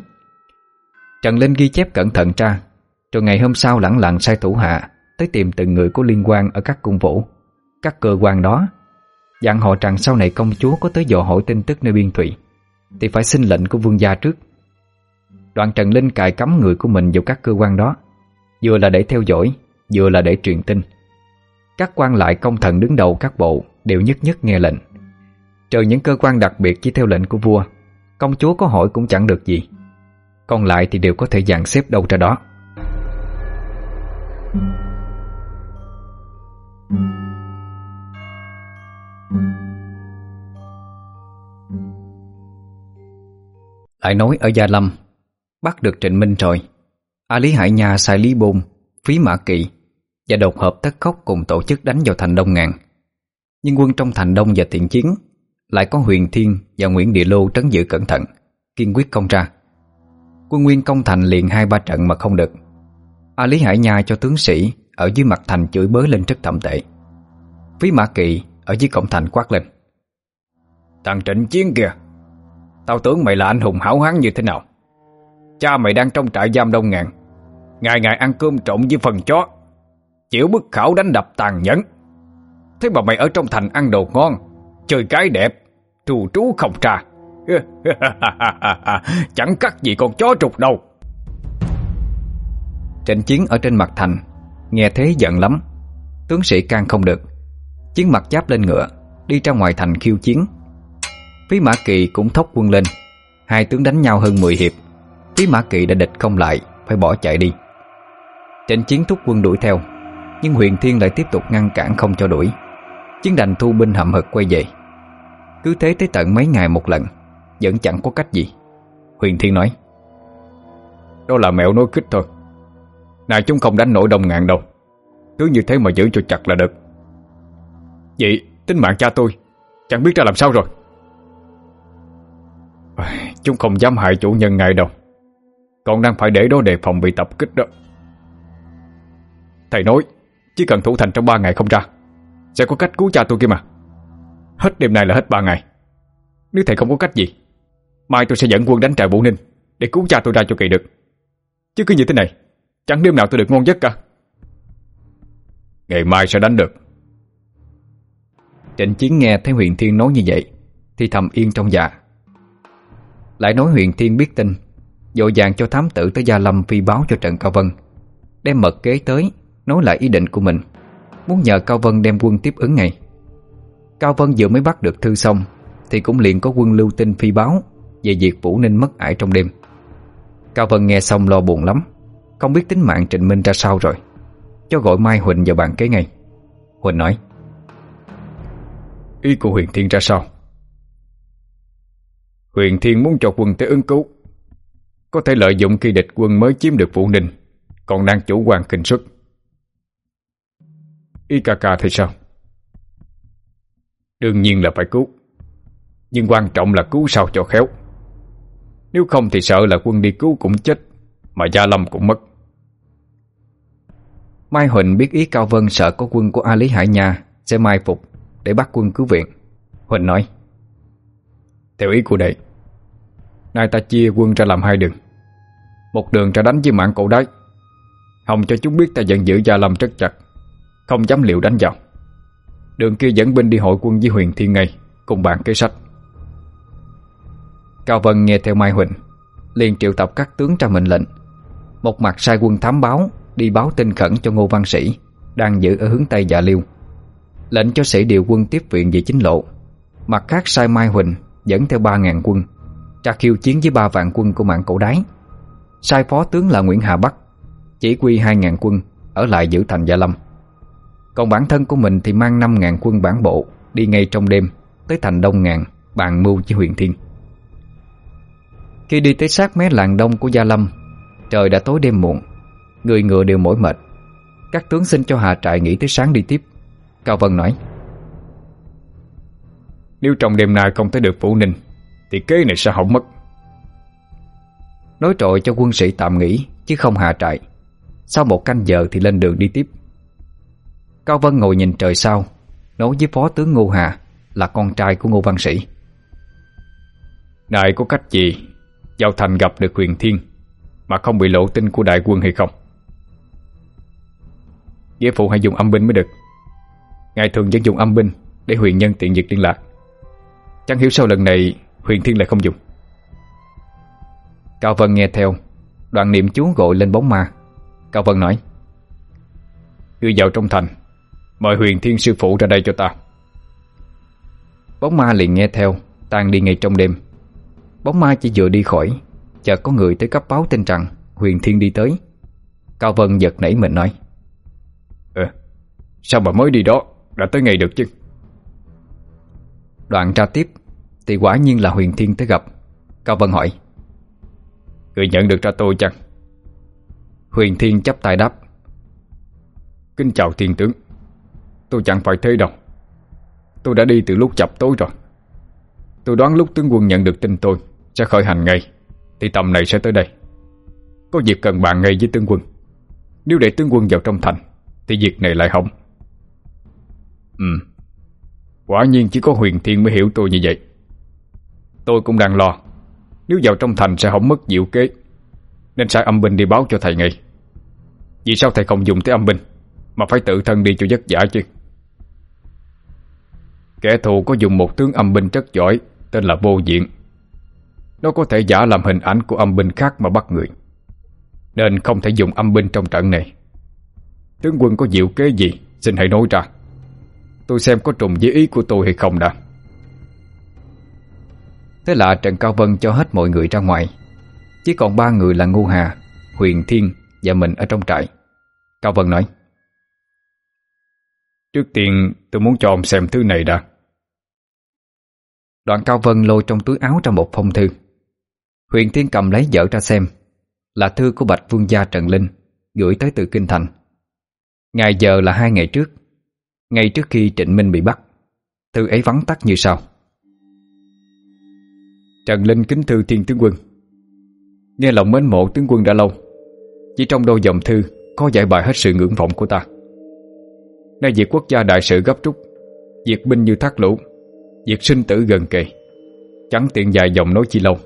Trần Linh ghi chép cẩn thận ra Rồi ngày hôm sau lẳng lặng sai thủ hạ Tới tìm từng người có liên quan ở các cung vũ Các cơ quan đó Dặn họ rằng sau này công chúa có tới dò hỏi tin tức nơi biên thủy Thì phải xin lệnh của vương gia trước. Đoạn Trần Linh cài cấm người của mình vào các cơ quan đó, Vừa là để theo dõi, Vừa là để truyền tin. Các quan lại công thần đứng đầu các bộ Đều nhất nhất nghe lệnh. Trừ những cơ quan đặc biệt chỉ theo lệnh của vua, Công chúa có hỏi cũng chẳng được gì. Còn lại thì đều có thể dàn xếp đâu ra đó. Thank you. Lại nói ở Gia Lâm, Bắt được Trịnh Minh rồi. A Lý Hải Nha sai Lý Bôn, Phí Mã Kỳ Và đột hợp tất khóc cùng tổ chức đánh vào thành Đông Ngàn. Nhưng quân trong thành Đông và tiện chiến Lại có Huyền Thiên và Nguyễn Địa Lô trấn giữ cẩn thận, Kiên quyết công ra. Quân Nguyên công thành liền hai ba trận mà không được. A Lý Hải Nha cho tướng sĩ Ở dưới mặt thành chửi bới lên rất thậm tệ. Phí Mã Kỳ ở dưới cổng thành quát lên. Thằng Trịnh Chiến kìa Tao tưởng mày là anh hùng hảo hán như thế nào. Cha mày đang trong trại giam đông ngàn. Ngày ngày ăn cơm trộn với phần chó. Chịu bức khảo đánh đập tàn nhẫn. Thế mà mày ở trong thành ăn đồ ngon, Chơi cái đẹp, Trù trú không trà. (laughs) Chẳng cắt gì con chó trục đâu Trận chiến ở trên mặt thành, Nghe thế giận lắm. Tướng sĩ can không được. Chiến mặt giáp lên ngựa, Đi ra ngoài thành khiêu chiến. Phí Mã Kỳ cũng thốc quân lên. Hai tướng đánh nhau hơn 10 hiệp. Phí Mã Kỳ đã địch không lại, Phải bỏ chạy đi. Trịnh chiến thúc quân đuổi theo, Nhưng huyền thiên lại tiếp tục ngăn cản không cho đuổi. Chiến đành thu binh hậm hực quay về. Cứ thế tới tận mấy ngày một lần, Vẫn chẳng có cách gì. Huyền thiên nói, Đó là mẹo nói kích thôi. Này chúng không đánh nổi đồng ngạn đâu. Cứ như thế mà giữ cho chặt là được. Vậy tính mạng cha tôi, Chẳng biết ra làm sao rồi. Chúng không dám hại chủ nhân ngài đâu. Còn đang phải để đó đề phòng bị tập kích đó. Thầy nói, Chỉ cần thủ thành trong 3 ngày không ra, Sẽ có cách cứu cha tôi kia mà. Hết đêm nay là hết 3 ngày. Nếu thầy không có cách gì, Mai tôi sẽ dẫn quân đánh trại Vũ Ninh Để cứu cha tôi ra cho kỳ được. Chứ cứ như thế này, Chẳng đêm nào tôi được ngon giấc cả. Ngày mai sẽ đánh được. Trịnh Chiến nghe thấy Huyền Thiên nói như vậy, Thì thầm yên trong dạ. Lại nói Huyền Thiên biết tin Dội vàng cho thám tử tới Gia Lâm phi báo cho Trần Cao Vân, Đem mật kế tới, Nói lại ý định của mình, Muốn nhờ Cao Vân đem quân tiếp ứng ngay. Cao Vân vừa mới bắt được thư xong, Thì cũng liền có quân lưu tin phi báo Về việc Vũ Ninh mất ải trong đêm. Cao Vân nghe xong lo buồn lắm, Không biết tính mạng Trịnh Minh ra sao rồi, Cho gọi Mai Huỳnh vào bàn kế ngay. Huỳnh nói, Ý của Huyền Thiên ra sao? Huyền Thiên muốn cho quân tới ứng cứu. Có thể lợi dụng khi địch quân mới chiếm được Vũ Ninh, Còn đang chủ quan kinh sức. IKK thì sao? Đương nhiên là phải cứu. Nhưng quan trọng là cứu sao cho khéo. Nếu không thì sợ là quân đi cứu cũng chết, Mà Gia Lâm cũng mất. Mai Huỳnh biết ý Cao Vân sợ có quân của A Lý Hải Nha Sẽ mai phục để bắt quân cứu viện. Huỳnh nói, Theo ý của đệ Nay ta chia quân ra làm hai đường. Một đường ra đánh với mạng cổ đái. Hồng cho chúng biết ta giận dữ Gia Lâm rất chặt, Không dám liệu đánh vào. Đường kia dẫn binh đi hội quân với Huyền Thiên Ngây Cùng bạn kế sách. Cao Vân nghe theo Mai Huỳnh, liền triệu tập các tướng ra mệnh lệnh. Một mặt sai quân thám báo, Đi báo tin khẩn cho Ngô Văn Sĩ, Đang giữ ở hướng Tây Dạ Liêu. Lệnh cho sĩ điều quân tiếp viện về chính lộ. Mặt khác sai Mai Huỳnh Dẫn theo 3.000 quân ra khiêu chiến với ba vạn quân của mạng cổ đái. Sai phó tướng là Nguyễn Hà Bắc, Chỉ quy hai ngàn quân Ở lại giữ thành Gia Lâm. Còn bản thân của mình thì mang năm ngàn quân bản bộ Đi ngay trong đêm Tới thành Đông Ngàn, Bàn mưu với huyền Thiên. Khi đi tới sát mé làng đông của Gia Lâm, Trời đã tối đêm muộn, Người ngựa đều mỏi mệt. Các tướng xin cho hà trại nghỉ tới sáng đi tiếp, Cao Vân nói. Nếu trong đêm nay không tới được phủ Ninh thì kế này sẽ hỏng mất. Nói trội cho quân sĩ tạm nghỉ Chứ không hạ trại. Sau một canh giờ thì lên đường đi tiếp. Cao Vân ngồi nhìn trời sau Nói với phó tướng Ngô Hà Là con trai của Ngô Văn Sĩ. Đại có cách gì Giao thành gặp được huyền thiên Mà không bị lộ tin của đại quân hay không? Nghĩa phụ hãy dùng âm binh mới được. Ngài thường vẫn dùng âm binh Để huyền nhân tiện việc liên lạc. Chẳng hiểu sao lần này Huyền Thiên lại không dùng. Cao Vân nghe theo Đoạn niệm chú gọi lên bóng ma. Cao Vân nói, đưa vào trong thành, Mời Huyền Thiên sư phụ ra đây cho ta. Bóng ma liền nghe theo, Tan đi ngay trong đêm. Bóng ma chỉ vừa đi khỏi, Chợt có người tới cấp báo tin rằng Huyền Thiên đi tới. Cao Vân giật nảy mình nói Ờ Sao mà mới đi đó? Đã tới ngày được chứ? Đoạn tra tiếp thì quả nhiên là Huyền Thiên tới gặp. Cao Vân hỏi, Người nhận được ra tôi chăng? Huyền Thiên chắp tay đáp, Kính chào thiên tướng, Tôi chẳng phải thế đâu. Tôi đã đi từ lúc chập tối rồi. Tôi đoán lúc tướng quân nhận được tin tôi Sẽ khởi hành ngay, Thì tầm này sẽ tới đây. Có việc cần bàn ngay với tướng quân. Nếu để tướng quân vào trong thành, Thì việc này lại hỏng. Ừ Quả nhiên chỉ có huyền thiên mới hiểu tôi như vậy. Tôi cũng đang lo. Nếu vào trong thành sẽ hỏng mất diệu kế, Nên sai âm binh đi báo cho thầy ngay. Vì sao thầy không dùng tới âm binh, Mà phải tự thân đi cho giấc giả chứ? Kẻ thù có dùng một tướng âm binh rất giỏi, Tên là vô diện. Nó có thể giả làm hình ảnh của âm binh khác mà bắt người, Nên không thể dùng âm binh trong trận này. Tướng quân có diệu kế gì, Xin hãy nói ra. Tôi xem có trùng với ý của tôi hay không đã. Thế là Trần Cao Vân cho hết mọi người ra ngoài. Chỉ còn ba người là Ngu Hà Huyền Thiên và mình ở trong trại. Cao Vân nói Trước tiên tôi muốn cho ông xem thứ này đã. Đoạn Cao Vân lôi trong túi áo ra một phong thư. Huyền Thiên cầm lấy dở ra xem Là thư của Bạch Vương gia Trần Linh Gửi tới từ Kinh Thành. Ngày giờ là hai ngày trước Ngay trước khi Trịnh Minh bị bắt. Thư ấy vắng tắt như sau. Trần Linh kính thư thiên tướng quân. Nghe lòng mến mộ tướng quân đã lâu, Chỉ trong đôi dòng thư Có giải bài hết sự ngưỡng vọng của ta. Nay việc quốc gia đại sự gấp rút, Việc binh như thác lũ, Việc sinh tử gần kề, Chẳng tiện dài dòng nói chi lâu.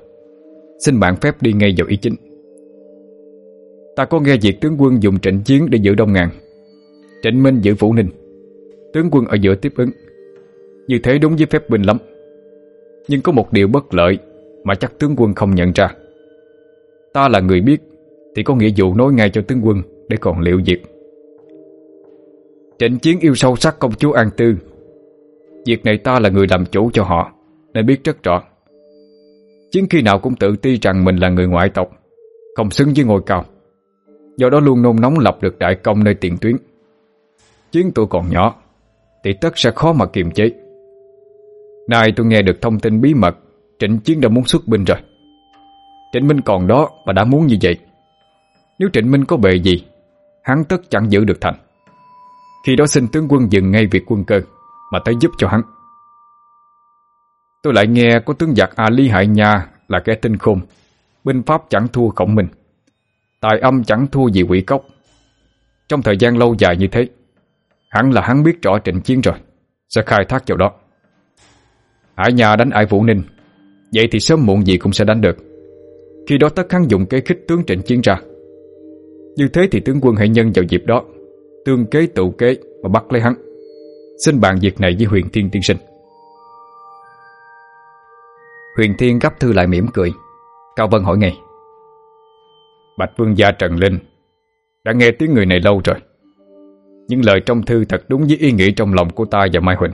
Xin bạn phép đi ngay vào ý chính. Ta có nghe việc tướng quân dùng trịnh chiến để giữ đông ngàn. Trịnh Minh giữ Vũ Ninh. Tướng quân ở giữa tiếp ứng. Như thế đúng với phép binh lắm. Nhưng có một điều bất lợi mà chắc tướng quân không nhận ra. Ta là người biết, Thì có nghĩa vụ nói ngay cho tướng quân Để còn liệu việc. Trịnh chiến yêu sâu sắc công chúa An Tư, Việc này ta là người làm chủ cho họ, Nên biết rất rõ. Chiến khi nào cũng tự ti rằng mình là người ngoại tộc, Không xứng với ngôi cao. Do đó luôn nôn nóng lập được đại công nơi tiền tuyến. Chiến tôi còn nhỏ, Thì tất sẽ khó mà kiềm chế. Nay tôi nghe được thông tin bí mật Trịnh Chiến đã muốn xuất binh rồi. Trịnh Minh còn đó mà đã muốn như vậy. Nếu Trịnh Minh có bề gì, Hắn tất chẳng giữ được thành. Khi đó xin tướng quân dừng ngay việc quân cơ Mà tới giúp cho hắn. Tôi lại nghe có tướng giặc Ali Hại Nha Là kẻ tinh khôn, Binh Pháp chẳng thua khổng minh, Tài âm chẳng thua gì quỷ cốc. Trong thời gian lâu dài như thế hắn là hắn biết rõ trịnh chiến rồi, Sẽ khai thác chỗ đó. Hải nhà đánh Ai Vũ Ninh Vậy thì sớm muộn gì cũng sẽ đánh được. Khi đó tất kháng dùng kế khích tướng trịnh chiến ra. Như thế thì tướng quân hãy nhân vào dịp đó. Tương kế, tụ kế mà bắt lấy hắn. Xin bàn việc này với huyền thiên tiên sinh. Huyền thiên gấp thư lại mỉm cười. Cao Vân hỏi ngay. Bạch Vương gia Trần Linh, Đã nghe tiếng người này lâu rồi. Nhưng lời trong thư thật đúng với ý nghĩ trong lòng của ta và Mai Huỳnh.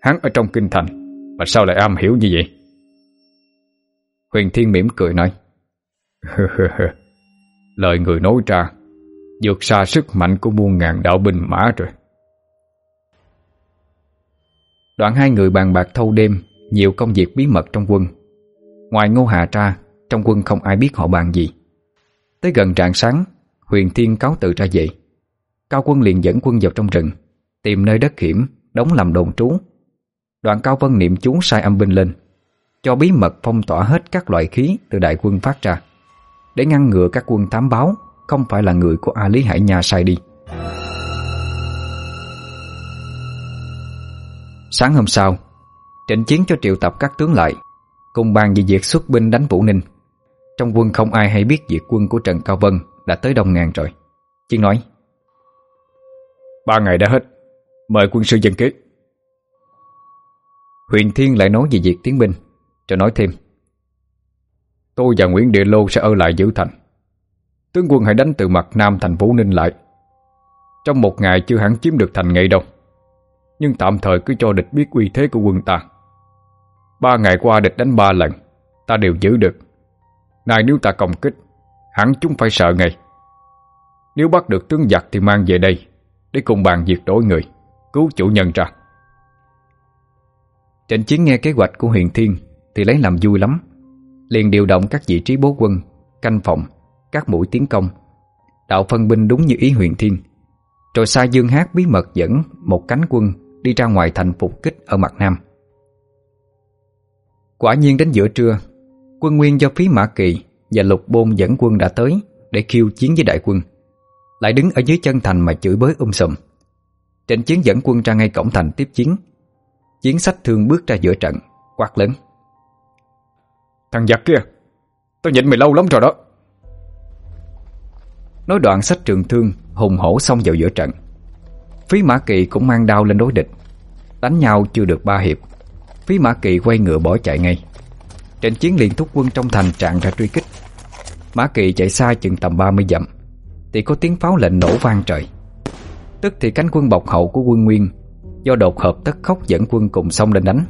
Hắn ở trong kinh thành Mà sao lại am hiểu như vậy? Huyền Thiên mỉm cười nói Lời người nói ra vượt xa sức mạnh của muôn ngàn đạo binh mã rồi. Đoạn hai người bàn bạc thâu đêm, Nhiều công việc bí mật trong quân. Ngoài Ngô Hạ ra, Trong quân không ai biết họ bàn gì. Tới gần trạng sáng Huyền Thiên cáo tự ra dậy Cao quân liền dẫn quân vào trong rừng, Tìm nơi đất hiểm, Đóng làm đồn trú. Đoạn Cao Vân niệm chú sai âm binh lên cho bí mật phong tỏa hết các loại khí từ đại quân phát ra để ngăn ngừa các quân thám báo không phải là người của A Lý Hải Nha sai đi. Sáng hôm sau, Trịnh Chiến cho triệu tập các tướng lại cùng bàn về việc xuất binh đánh Vũ Ninh. Trong quân không ai hay biết việc quân của Trần Cao Vân đã tới đông ngàn rồi. Chiến nói Ba ngày đã hết, mời quân sư dân kế. Huyền Thiên lại nói về việc tiến binh cho nói thêm. Tôi và Nguyễn Địa Lô sẽ ở lại giữ thành. Tướng quân hãy đánh từ mặt nam thành phố Ninh lại. Trong một ngày chưa hẳn chiếm được thành ngay đâu. Nhưng tạm thời cứ cho địch biết uy thế của quân ta. Ba ngày qua địch đánh ba lần, Ta đều giữ được. Này nếu ta công kích, Hẳn chúng phải sợ ngay. Nếu bắt được tướng giặc thì mang về đây, Để cùng bàn diệt đối người, Cứu chủ nhân ra. Trịnh chiến nghe kế hoạch của Huyền Thiên thì lấy làm vui lắm. Liền điều động các vị trí bố quân Canh phòng, các mũi tiến công. Đạo phân binh đúng như ý huyền thiên. Rồi sai Dương Hát bí mật dẫn Một cánh quân đi ra ngoài thành phục kích Ở mặt nam. Quả nhiên đến giữa trưa Quân nguyên do phí Mã Kỳ Và Lục Bôn dẫn quân đã tới Để khiêu chiến với đại quân. Lại đứng ở dưới chân thành mà chửi bới um sùm. Trên chiến dẫn quân ra ngay cổng thành tiếp chiến. Chiến sách thương bước ra giữa trận Quát lớn. Thằng giặc kia, Tao nhịn mày lâu lắm rồi đó. Nói đoạn sách trường thương Hùng hổ xông vào giữa trận. Phí Mã Kỳ cũng mang đao lên đối địch. Đánh nhau chưa được ba hiệp, Phí Mã Kỳ quay ngựa bỏ chạy ngay. Trên chiến liền thúc quân trong thành trạng ra truy kích. Mã Kỳ chạy xa chừng tầm 30 dặm, Thì có tiếng pháo lệnh nổ vang trời. Tức thì cánh quân bọc hậu của quân Nguyên Do đột hợp tất khốc dẫn quân cùng xông lên đánh.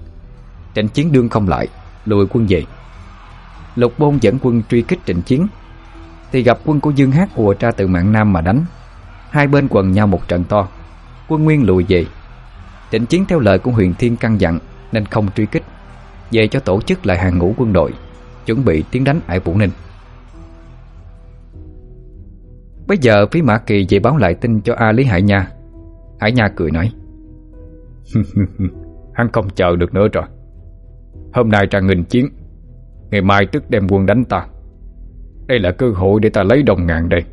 Trận chiến đương không lại, Lùi quân về. Lục Bôn dẫn quân truy kích trịnh chiến. Thì gặp quân của Dương Hát ùa ra từ mạng Nam mà đánh. Hai bên quần nhau một trận to. Quân Nguyên lùi về. Trịnh chiến theo lời của Huyền Thiên căn dặn Nên không truy kích. Về cho tổ chức lại hàng ngũ quân đội, Chuẩn bị tiến đánh ải Vũ Ninh. Bây giờ phía Mã Kỳ về báo lại tin cho A Lý Hải Nha. Hải Nha cười nói, (laughs) Hắn không chờ được nữa rồi. Hôm nay ra nghìn chiến Ngày mai tức đem quân đánh ta. Đây là cơ hội để ta lấy đồng ngàn đây.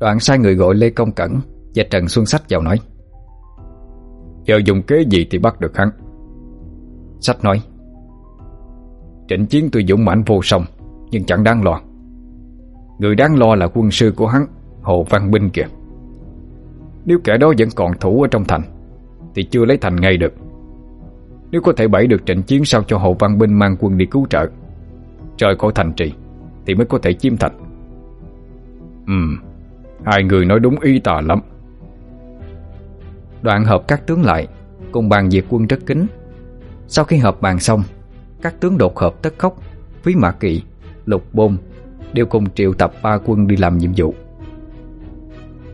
Đoạn sai người gọi Lê Công Cẩn Và Trần Xuân Sách vào nói. Giờ dùng kế gì thì bắt được hắn? Sách nói Trịnh chiến tôi dũng mãnh vô song Nhưng chẳng đáng lo. Người đáng lo là quân sư của hắn Hồ Văn Binh kìa. Nếu kẻ đó vẫn còn thủ ở trong thành Thì chưa lấy thành ngay được. Nếu có thể bẫy được trận chiến sao cho hậu Văn Binh mang quân đi cứu trợ? Trời khỏi thành trì Thì mới có thể chiếm thạch. Ừm Hai người nói đúng y tà lắm. Đoạn hợp các tướng lại Cùng bàn diệt quân rất kính Sau khi hợp bàn xong Các tướng đột hợp tất khóc Phí Mã Kỵ, Lục Bôn Đều cùng triệu tập ba quân đi làm nhiệm vụ.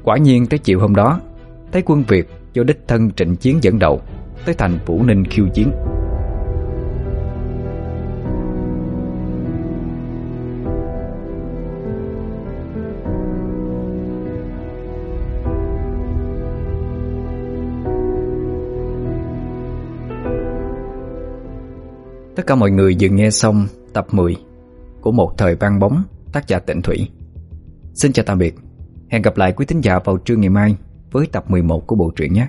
Quả nhiên tới chiều hôm đó Thấy quân Việt do đích thân trịnh chiến dẫn đầu tới thành Vũ Ninh khiêu chiến. Tất cả mọi người vừa nghe xong tập 10 của Một Thời Ban Bóng tác giả Tịnh Thủy. Xin chào tạm biệt, hẹn gặp lại quý tín giả vào trưa ngày mai với tập 11 của bộ truyện nhé.